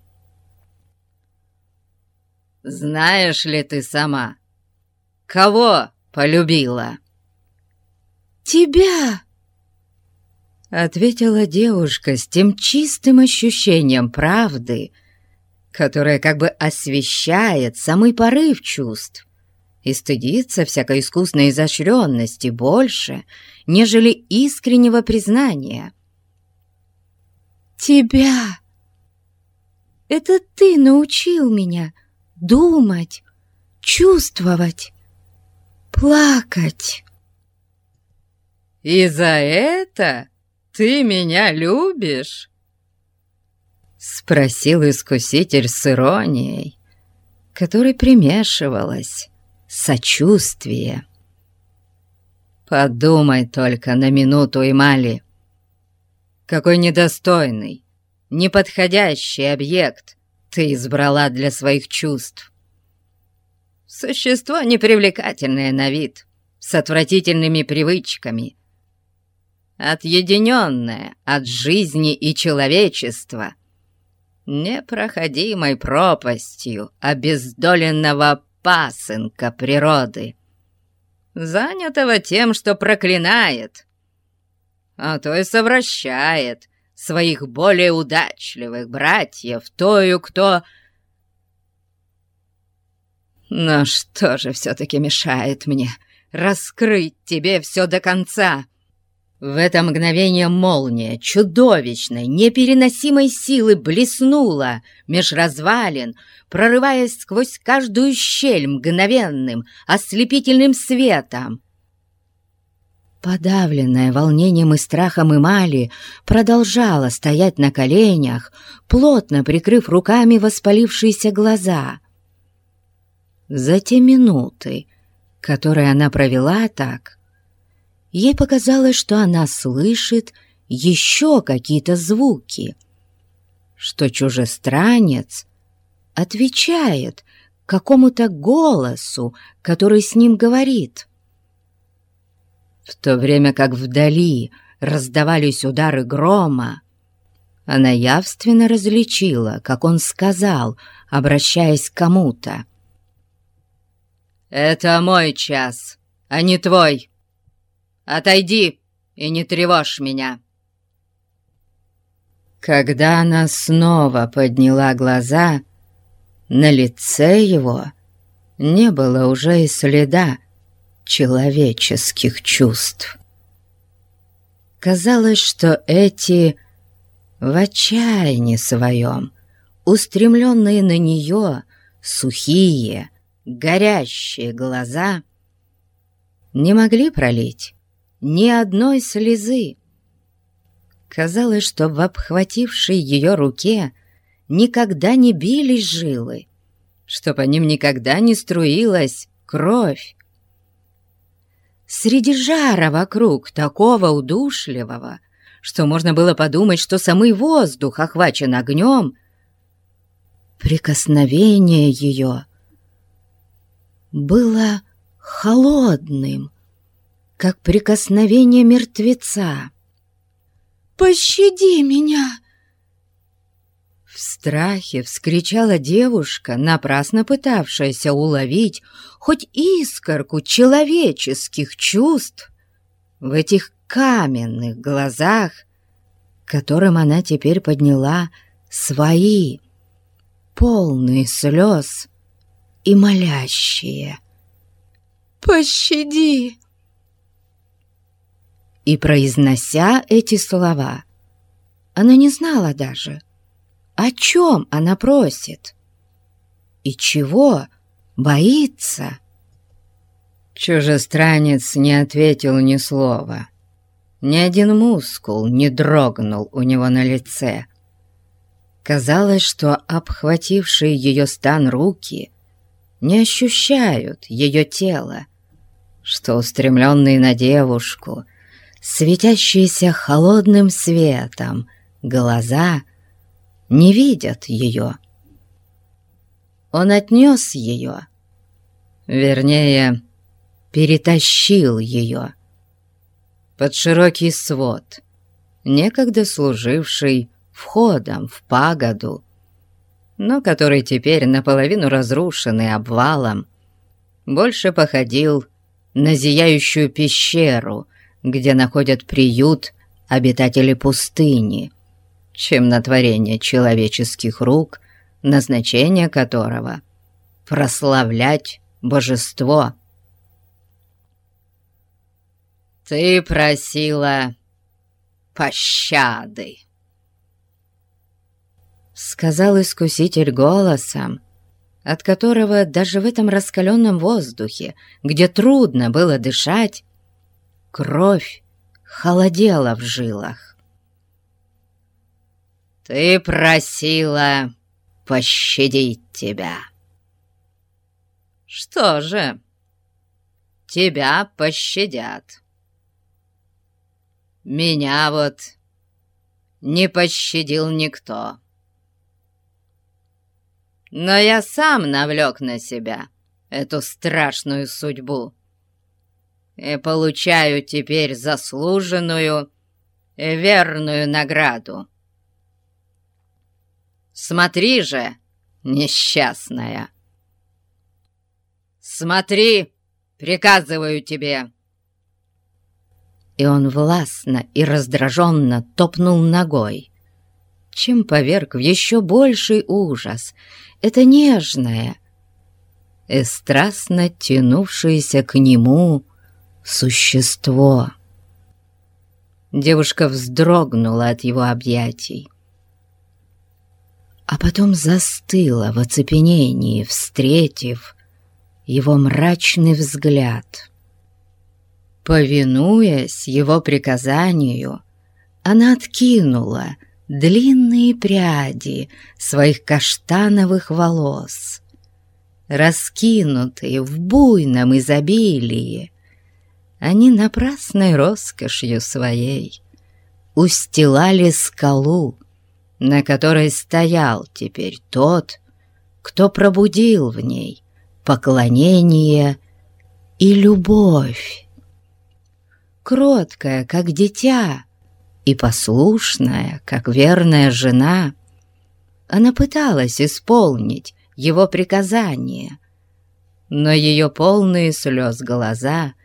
«Знаешь ли ты сама, кого полюбила?» «Тебя!» — ответила девушка с тем чистым ощущением правды, которое как бы освещает самый порыв чувств и стыдится всякой искусной изощренности больше, нежели искреннего признания. «Тебя! Это ты научил меня думать, чувствовать, плакать!» «И за это ты меня любишь?» Спросил искуситель с иронией, которой примешивалась сочувствие. Подумай только на минуту, Эмали. Какой недостойный, неподходящий объект ты избрала для своих чувств. Существо непривлекательное на вид, с отвратительными привычками, отъединенное от жизни и человечества, непроходимой пропастью обездоленного пасынка природы, занятого тем, что проклинает, а то и совращает своих более удачливых братьев, тою, кто... Но что же все-таки мешает мне раскрыть тебе все до конца?» В это мгновение молния чудовищной, непереносимой силы блеснула меж развалин, прорываясь сквозь каждую щель мгновенным, ослепительным светом. Подавленная волнением и страхом Эмали продолжала стоять на коленях, плотно прикрыв руками воспалившиеся глаза. За те минуты, которые она провела так, Ей показалось, что она слышит еще какие-то звуки, что чужестранец отвечает какому-то голосу, который с ним говорит. В то время как вдали раздавались удары грома, она явственно различила, как он сказал, обращаясь к кому-то. «Это мой час, а не твой!» Отойди и не тревожь меня!» Когда она снова подняла глаза, на лице его не было уже и следа человеческих чувств. Казалось, что эти в отчаянии своем, устремленные на нее сухие, горящие глаза, не могли пролить ни одной слезы. Казалось, что в обхватившей ее руке никогда не бились жилы, что по ним никогда не струилась кровь. Среди жара вокруг такого удушливого, что можно было подумать, что самый воздух охвачен огнем, прикосновение ее было холодным, как прикосновение мертвеца. «Пощади меня!» В страхе вскричала девушка, напрасно пытавшаяся уловить хоть искорку человеческих чувств в этих каменных глазах, которым она теперь подняла свои, полные слез и молящие. «Пощади!» И, произнося эти слова, она не знала даже, о чем она просит и чего боится. Чужестранец не ответил ни слова, Ни один мускул не дрогнул у него на лице. Казалось, что обхватившие ее стан руки не ощущают ее тело, что устремленные на девушку, светящиеся холодным светом, глаза не видят ее. Он отнес ее, вернее, перетащил ее под широкий свод, некогда служивший входом в пагоду, но который теперь наполовину разрушенный обвалом, больше походил на зияющую пещеру, где находят приют обитатели пустыни, чем на творение человеческих рук, назначение которого — прославлять божество. «Ты просила пощады», — сказал искуситель голосом, от которого даже в этом раскаленном воздухе, где трудно было дышать, кровь холодела в жилах. «Ты просила пощадить тебя». «Что же, тебя пощадят». Меня вот не пощадил никто. Но я сам навлек на себя эту страшную судьбу и получаю теперь заслуженную и верную награду. Смотри же, несчастная! Смотри, приказываю тебе!» и он властно и раздраженно топнул ногой, чем поверг в еще больший ужас это нежное и страстно тянувшееся к нему существо. Девушка вздрогнула от его объятий, а потом застыла в оцепенении, встретив его мрачный взгляд — Повинуясь его приказанию, она откинула длинные пряди своих каштановых волос, раскинутые в буйном изобилии. Они напрасной роскошью своей устилали скалу, на которой стоял теперь тот, кто пробудил в ней поклонение и любовь кроткая, как дитя, и послушная, как верная жена. Она пыталась исполнить его приказание, но ее полные слез глаза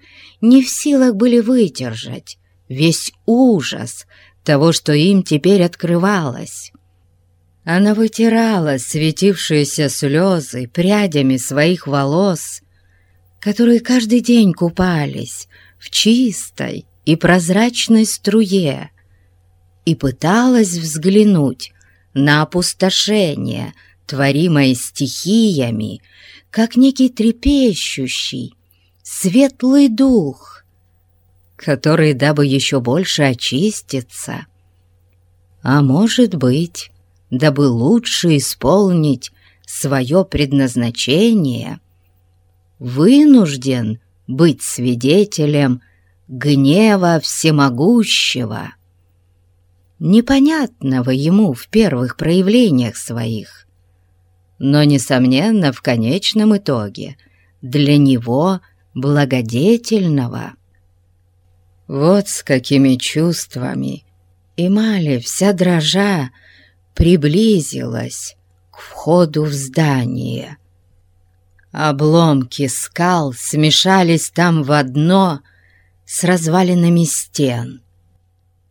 не в силах были выдержать весь ужас того, что им теперь открывалось. Она вытирала светившиеся слезы прядями своих волос, которые каждый день купались в чистой и прозрачной струе и пыталась взглянуть на опустошение, творимое стихиями, как некий трепещущий, светлый дух, который, дабы еще больше очиститься, а может быть, дабы лучше исполнить свое предназначение, вынужден быть свидетелем гнева всемогущего, непонятного ему в первых проявлениях своих, но, несомненно, в конечном итоге для него благодетельного. Вот с какими чувствами Эмали вся дрожа приблизилась к входу в здание — Обломки скал смешались там в одно с развалинами стен.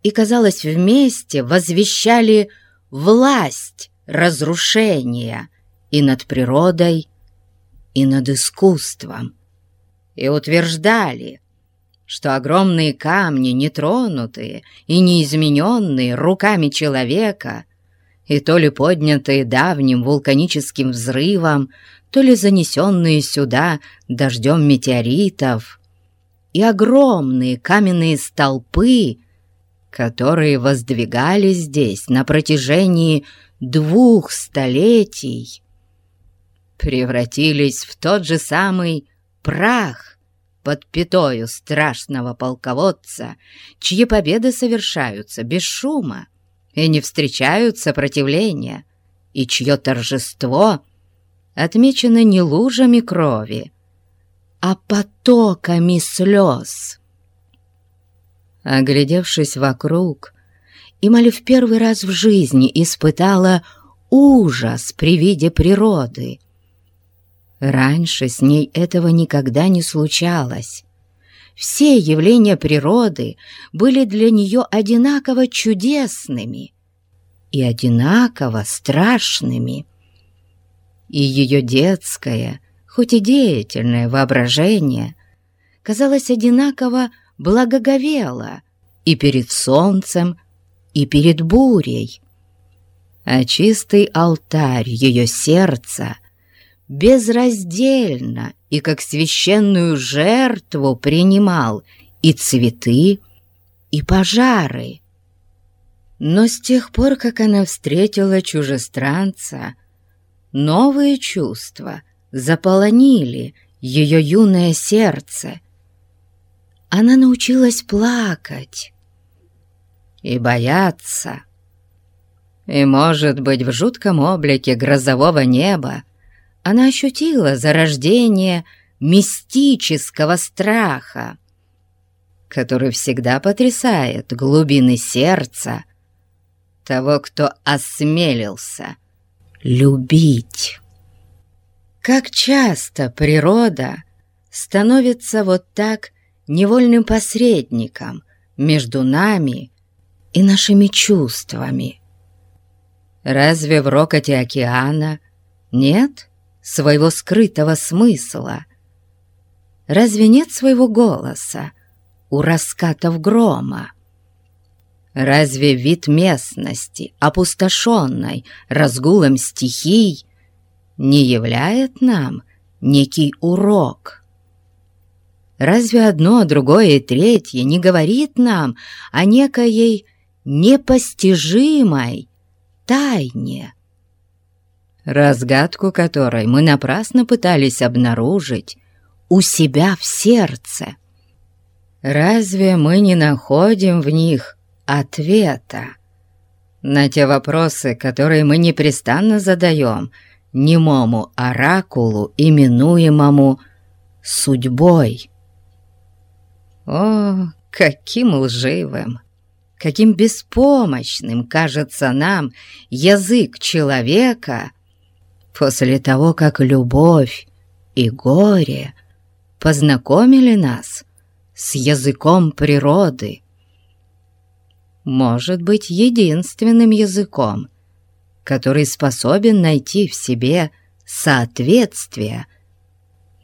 И, казалось, вместе возвещали власть разрушения и над природой, и над искусством, и утверждали, что огромные камни, нетронутые и неизмененные руками человека, и то ли поднятые давним вулканическим взрывом, то ли занесенные сюда дождем метеоритов, и огромные каменные столпы которые воздвигались здесь на протяжении двух столетий, превратились в тот же самый прах под пятою страшного полководца, чьи победы совершаются без шума и не встречают сопротивления, и чье торжество отмечено не лужами крови, а потоками слез. Оглядевшись вокруг, Эмаль в первый раз в жизни испытала ужас при виде природы. Раньше с ней этого никогда не случалось. Все явления природы были для нее одинаково чудесными и одинаково страшными. И ее детское, хоть и деятельное воображение казалось одинаково благоговело и перед солнцем, и перед бурей. А чистый алтарь ее сердца безраздельно и как священную жертву принимал и цветы, и пожары. Но с тех пор, как она встретила чужестранца, новые чувства заполонили ее юное сердце. Она научилась плакать и бояться. И, может быть, в жутком облике грозового неба она ощутила зарождение мистического страха, который всегда потрясает глубины сердца того, кто осмелился любить. Как часто природа становится вот так невольным посредником между нами и нашими чувствами. Разве в рокоте океана нет своего скрытого смысла? Разве нет своего голоса у раскатов грома? Разве вид местности, опустошенной разгулом стихий, не являет нам некий урок? Разве одно, другое и третье не говорит нам о некоей непостижимой тайне, разгадку которой мы напрасно пытались обнаружить у себя в сердце? Разве мы не находим в них ответа на те вопросы, которые мы непрестанно задаем немому оракулу, именуемому судьбой? О, каким лживым, каким беспомощным кажется нам язык человека после того, как любовь и горе познакомили нас с языком природы. Может быть, единственным языком, который способен найти в себе соответствие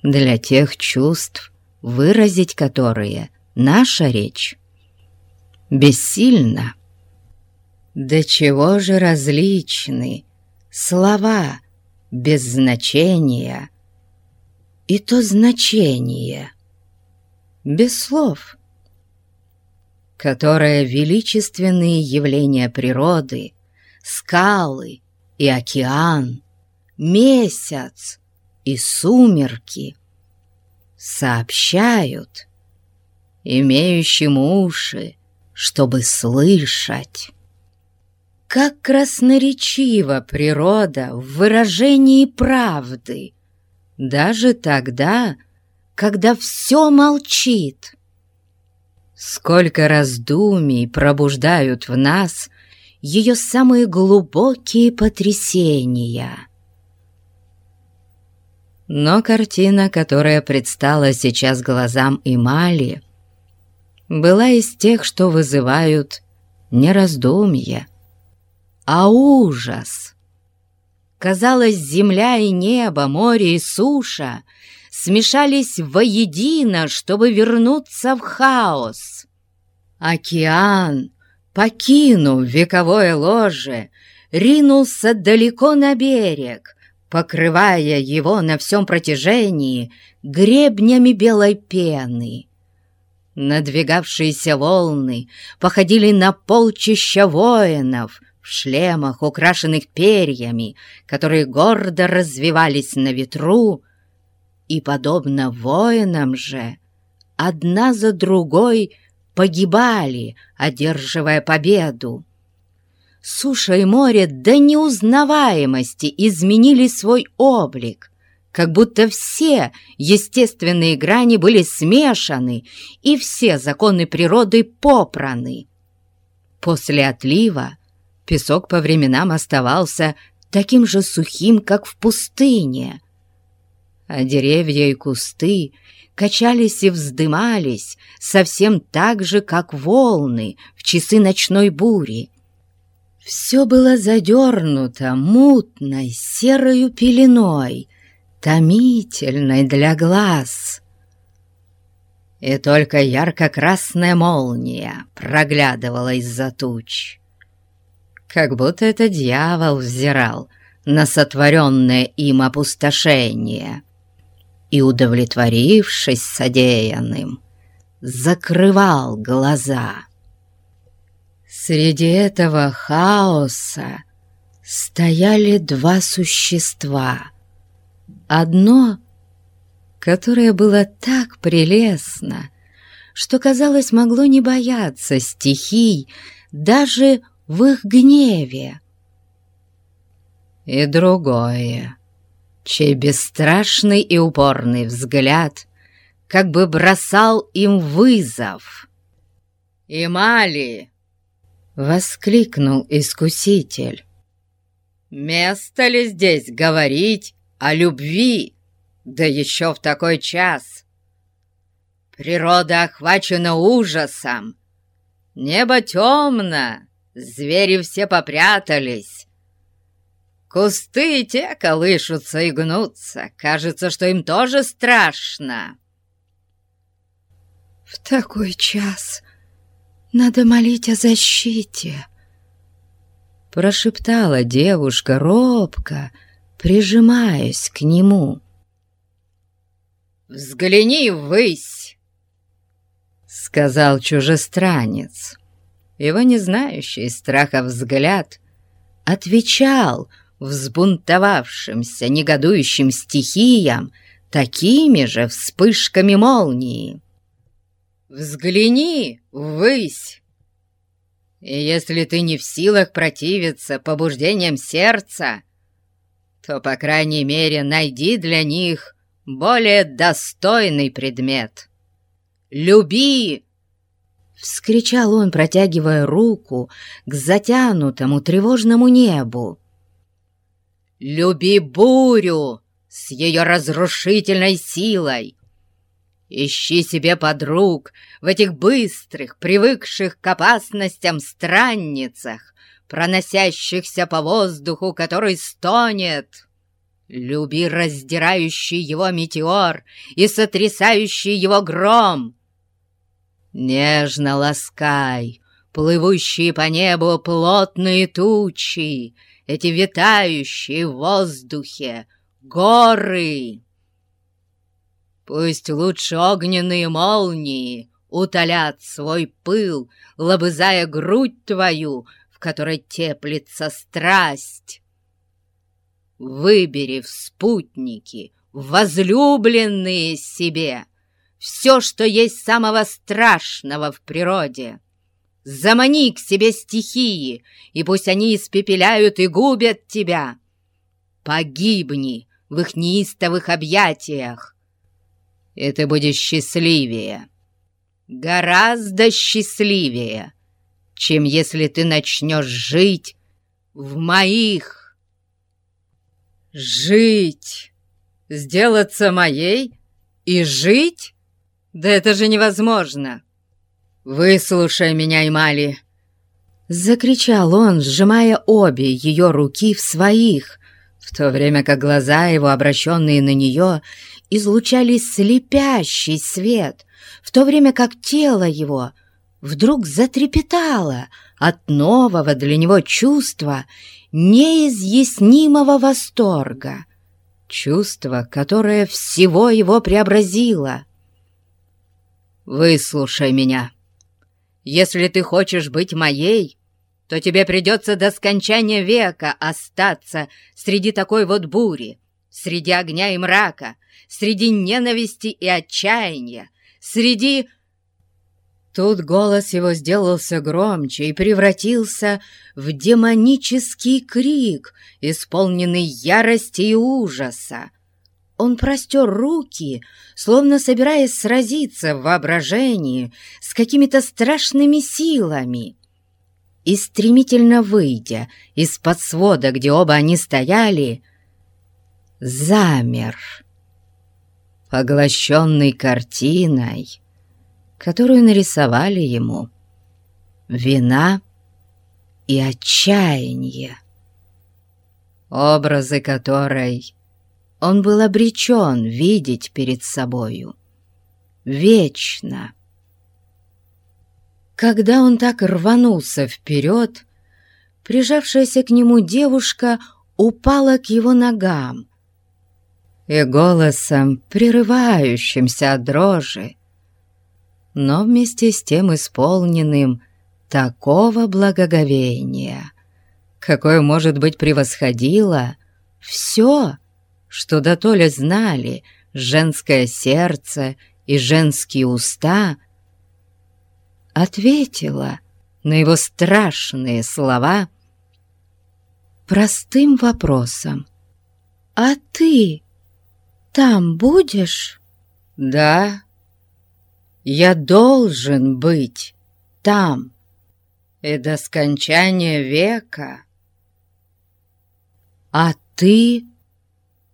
для тех чувств, выразить которые наша речь бессильна. До чего же различны слова без значения и то значение без слов, которое величественные явления природы, скалы и океан, месяц и сумерки сообщают имеющим уши чтобы слышать. Как красноречива природа в выражении правды, даже тогда, когда все молчит. Сколько раздумий пробуждают в нас ее самые глубокие потрясения. Но картина, которая предстала сейчас глазам Эмали, была из тех, что вызывают не раздумья, а ужас. Казалось, земля и небо, море и суша смешались воедино, чтобы вернуться в хаос. Океан, покинув вековое ложе, ринулся далеко на берег, покрывая его на всем протяжении гребнями белой пены. Надвигавшиеся волны походили на полчища воинов в шлемах, украшенных перьями, которые гордо развивались на ветру, и, подобно воинам же, одна за другой погибали, одерживая победу. Суша и море до неузнаваемости изменили свой облик, как будто все естественные грани были смешаны и все законы природы попраны. После отлива песок по временам оставался таким же сухим, как в пустыне, а деревья и кусты качались и вздымались совсем так же, как волны в часы ночной бури. Все было задернуто мутной серою пеленой, томительной для глаз. И только ярко-красная молния проглядывала из-за туч. Как будто это дьявол взирал на сотворенное им опустошение и, удовлетворившись содеянным, закрывал глаза. Среди этого хаоса стояли два существа — Одно, которое было так прелестно, что, казалось, могло не бояться стихий даже в их гневе. И другое, чей бесстрашный и упорный взгляд как бы бросал им вызов. «Имали!» — воскликнул искуситель. «Место ли здесь говорить о любви, да еще в такой час. Природа охвачена ужасом, небо темно, звери все попрятались. Кусты те колышутся и гнутся, кажется, что им тоже страшно. В такой час надо молить о защите, прошептала девушка робко, прижимаясь к нему. «Взгляни ввысь!» — сказал чужестранец. Его не знающий страха взгляд отвечал взбунтовавшимся, негодующим стихиям такими же вспышками молнии. «Взгляни ввысь!» И если ты не в силах противиться побуждениям сердца, то, по крайней мере, найди для них более достойный предмет. Люби!» Вскричал он, протягивая руку к затянутому тревожному небу. «Люби бурю с ее разрушительной силой! Ищи себе подруг в этих быстрых, привыкших к опасностям странницах, проносящихся по воздуху, который стонет. Люби раздирающий его метеор и сотрясающий его гром. Нежно ласкай плывущие по небу плотные тучи, эти витающие в воздухе горы. Пусть лучше огненные молнии утолят свой пыл, лобызая грудь твою в которой теплится страсть. Выбери в спутники, возлюбленные себе, все, что есть самого страшного в природе. Замани к себе стихии, и пусть они испепеляют и губят тебя. Погибни в их неистовых объятиях, и ты будешь счастливее, гораздо счастливее, чем если ты начнешь жить в моих. Жить! Сделаться моей и жить? Да это же невозможно! Выслушай меня, Имали!» Закричал он, сжимая обе ее руки в своих, в то время как глаза его, обращенные на нее, излучали слепящий свет, в то время как тело его — вдруг затрепетала от нового для него чувства неизъяснимого восторга, чувство, которое всего его преобразило. Выслушай меня. Если ты хочешь быть моей, то тебе придется до скончания века остаться среди такой вот бури, среди огня и мрака, среди ненависти и отчаяния, среди...» Тут голос его сделался громче и превратился в демонический крик, исполненный ярости и ужаса. Он простер руки, словно собираясь сразиться в воображении с какими-то страшными силами. И стремительно выйдя из-под свода, где оба они стояли, замер, поглощенный картиной, которую нарисовали ему вина и отчаяние, образы которой он был обречен видеть перед собою вечно. Когда он так рванулся вперед, прижавшаяся к нему девушка упала к его ногам, и голосом, прерывающимся от дрожи, но вместе с тем исполненным такого благоговения, какое, может быть, превосходило все, что до толя знали женское сердце и женские уста, ответила на его страшные слова простым вопросом. «А ты там будешь?» «Да, я должен быть там и до скончания века. А ты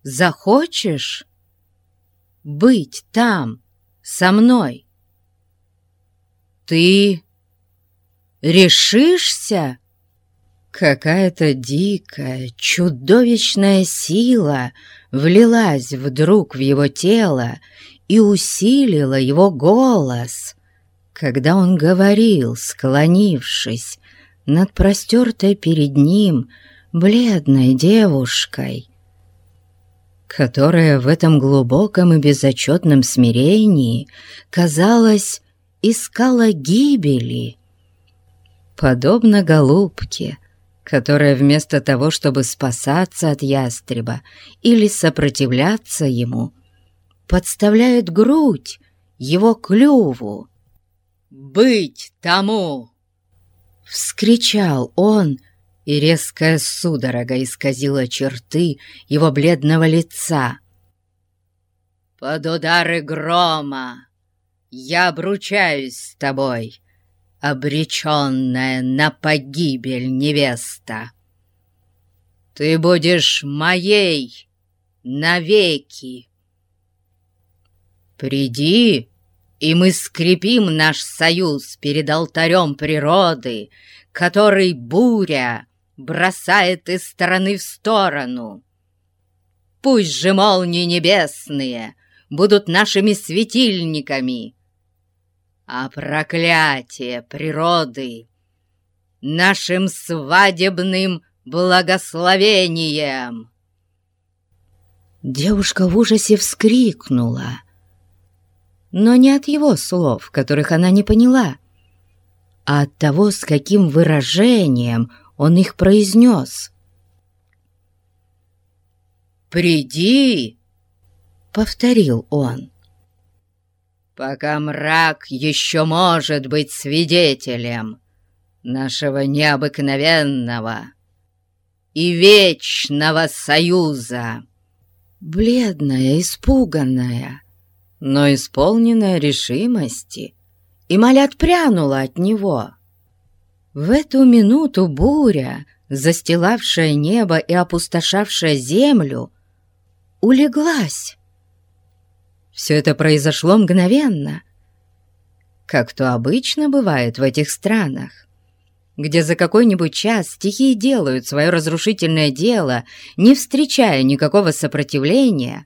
захочешь быть там со мной? Ты решишься? Какая-то дикая, чудовищная сила влилась вдруг в его тело и усилила его голос, когда он говорил, склонившись над простертой перед ним бледной девушкой, которая в этом глубоком и безотчетном смирении, казалось, искала гибели. Подобно голубке, которая вместо того, чтобы спасаться от ястреба или сопротивляться ему, подставляет грудь его клюву. «Быть тому!» — вскричал он, — и резкая судорога исказила черты его бледного лица. «Под удары грома я обручаюсь с тобой, обреченная на погибель невеста. Ты будешь моей навеки. Приди, и мы скрепим наш союз перед алтарем природы, который буря бросает из стороны в сторону. Пусть же молнии небесные будут нашими светильниками, а проклятие природы нашим свадебным благословением. Девушка в ужасе вскрикнула, но не от его слов, которых она не поняла, а от того, с каким выражением он их произнес. «Приди!» — повторил он. «Пока мрак еще может быть свидетелем нашего необыкновенного и вечного союза!» Бледная, испуганная, но исполненная решимости, и Маля отпрянула от него — в эту минуту буря, застилавшая небо и опустошавшая землю, улеглась. Все это произошло мгновенно, как то обычно бывает в этих странах, где за какой-нибудь час стихии делают свое разрушительное дело, не встречая никакого сопротивления,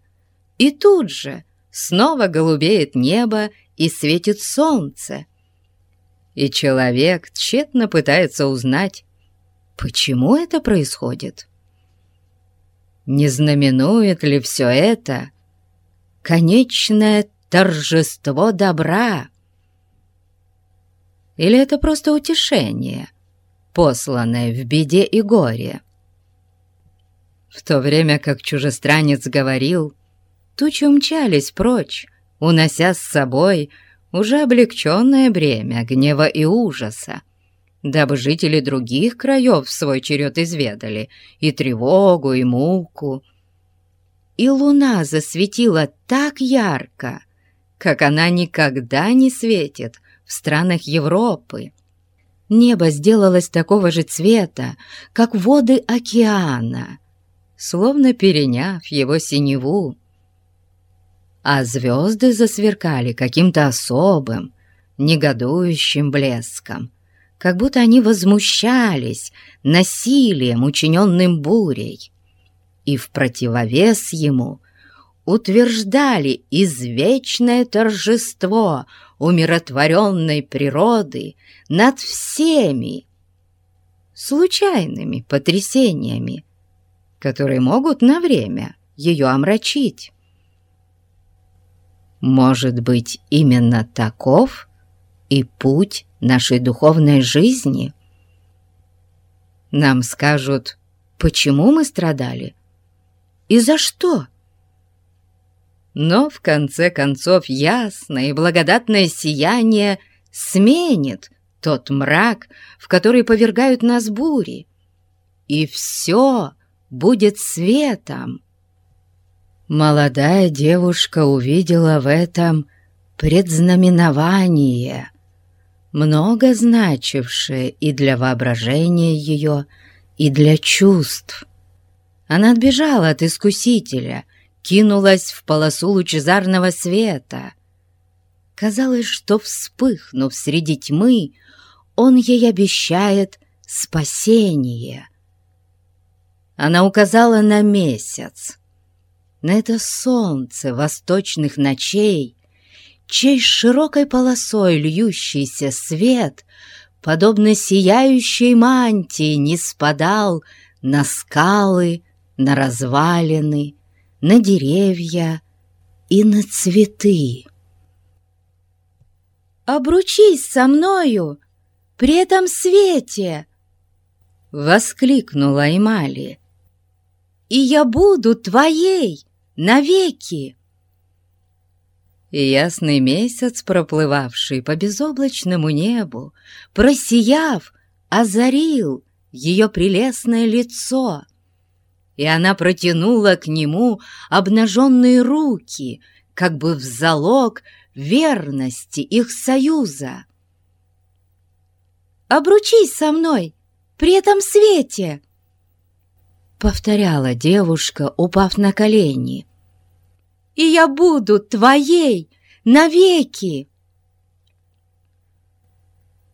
и тут же снова голубеет небо и светит солнце — и человек тщетно пытается узнать, почему это происходит. Не знаменует ли все это конечное торжество добра, Или это просто утешение, посланное в беде и горе? В то время как чужестранец говорил, тучи умчались прочь, унося с собой уже облегченное бремя гнева и ужаса, дабы жители других краев в свой черед изведали и тревогу, и муку. И луна засветила так ярко, как она никогда не светит в странах Европы. Небо сделалось такого же цвета, как воды океана, словно переняв его синеву. А звезды засверкали каким-то особым, негодующим блеском, как будто они возмущались насилием, учиненным бурей, и в противовес ему утверждали извечное торжество умиротворенной природы над всеми случайными потрясениями, которые могут на время ее омрачить. Может быть, именно таков и путь нашей духовной жизни? Нам скажут, почему мы страдали и за что? Но в конце концов ясное и благодатное сияние сменит тот мрак, в который повергают нас бури, и все будет светом. Молодая девушка увидела в этом предзнаменование, много значившее и для воображения ее, и для чувств. Она отбежала от искусителя, кинулась в полосу лучезарного света. Казалось, что, вспыхнув среди тьмы, он ей обещает спасение — она указала на месяц, на это солнце восточных ночей, чей широкой полосой льющийся свет, подобно сияющей мантии, не спадал на скалы, на развалины, на деревья и на цветы. «Обручись со мною при этом свете!» — воскликнула Эмали и я буду твоей навеки!» Ясный месяц, проплывавший по безоблачному небу, просияв, озарил ее прелестное лицо, и она протянула к нему обнаженные руки, как бы в залог верности их союза. «Обручись со мной при этом свете!» — повторяла девушка, упав на колени. «И я буду твоей навеки!»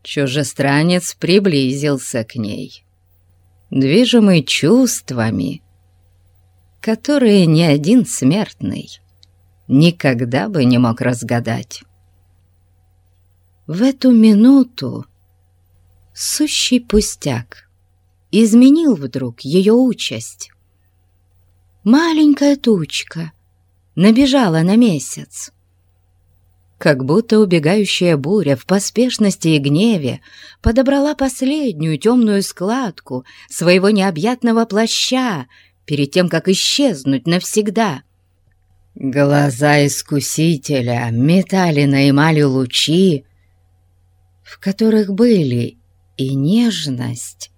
Чужестранец приблизился к ней, движимый чувствами, которые ни один смертный никогда бы не мог разгадать. В эту минуту сущий пустяк изменил вдруг ее участь. Маленькая тучка набежала на месяц. Как будто убегающая буря в поспешности и гневе подобрала последнюю темную складку своего необъятного плаща перед тем, как исчезнуть навсегда. Глаза искусителя метали на эмали лучи, в которых были и нежность,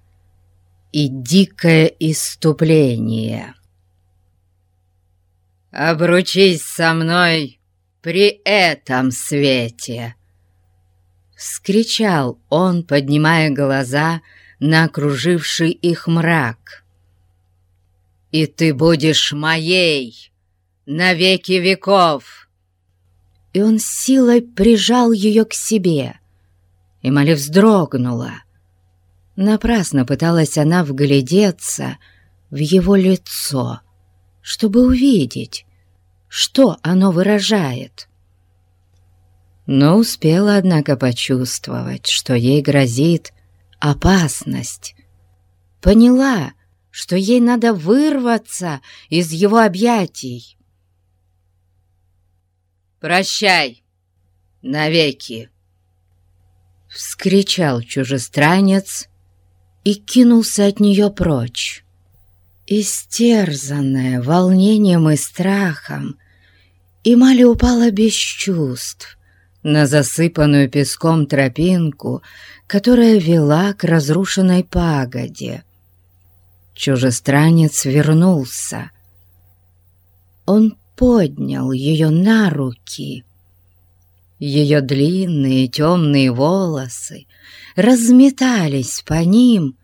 и дикое иступление. «Обручись со мной при этом свете!» Вскричал он, поднимая глаза на окруживший их мрак. «И ты будешь моей на веки веков!» И он силой прижал ее к себе. и Эмали вздрогнула. Напрасно пыталась она вглядеться в его лицо, чтобы увидеть, что оно выражает. Но успела, однако, почувствовать, что ей грозит опасность. Поняла, что ей надо вырваться из его объятий. «Прощай навеки!» Вскричал чужестранец и кинулся от нее прочь. Истерзанная волнением и страхом, Имали упала без чувств на засыпанную песком тропинку, которая вела к разрушенной пагоде. Чужестранец вернулся. Он поднял ее на руки. Ее длинные темные волосы разметались по ним,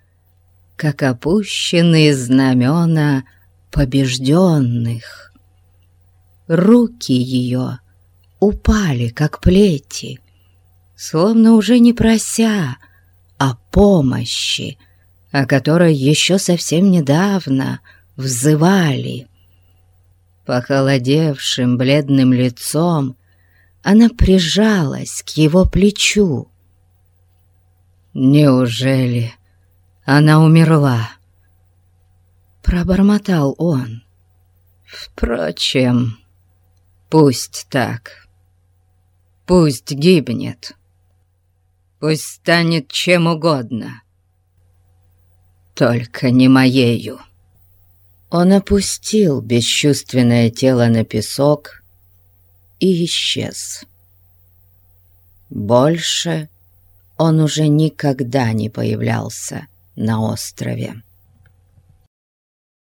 как опущенные знамена побежденных. Руки ее упали, как плети, словно уже не прося о помощи, о которой еще совсем недавно взывали. Похолодевшим бледным лицом она прижалась к его плечу. «Неужели она умерла?» Пробормотал он. «Впрочем, пусть так. Пусть гибнет. Пусть станет чем угодно. Только не моею». Он опустил бесчувственное тело на песок и исчез. Больше он уже никогда не появлялся на острове.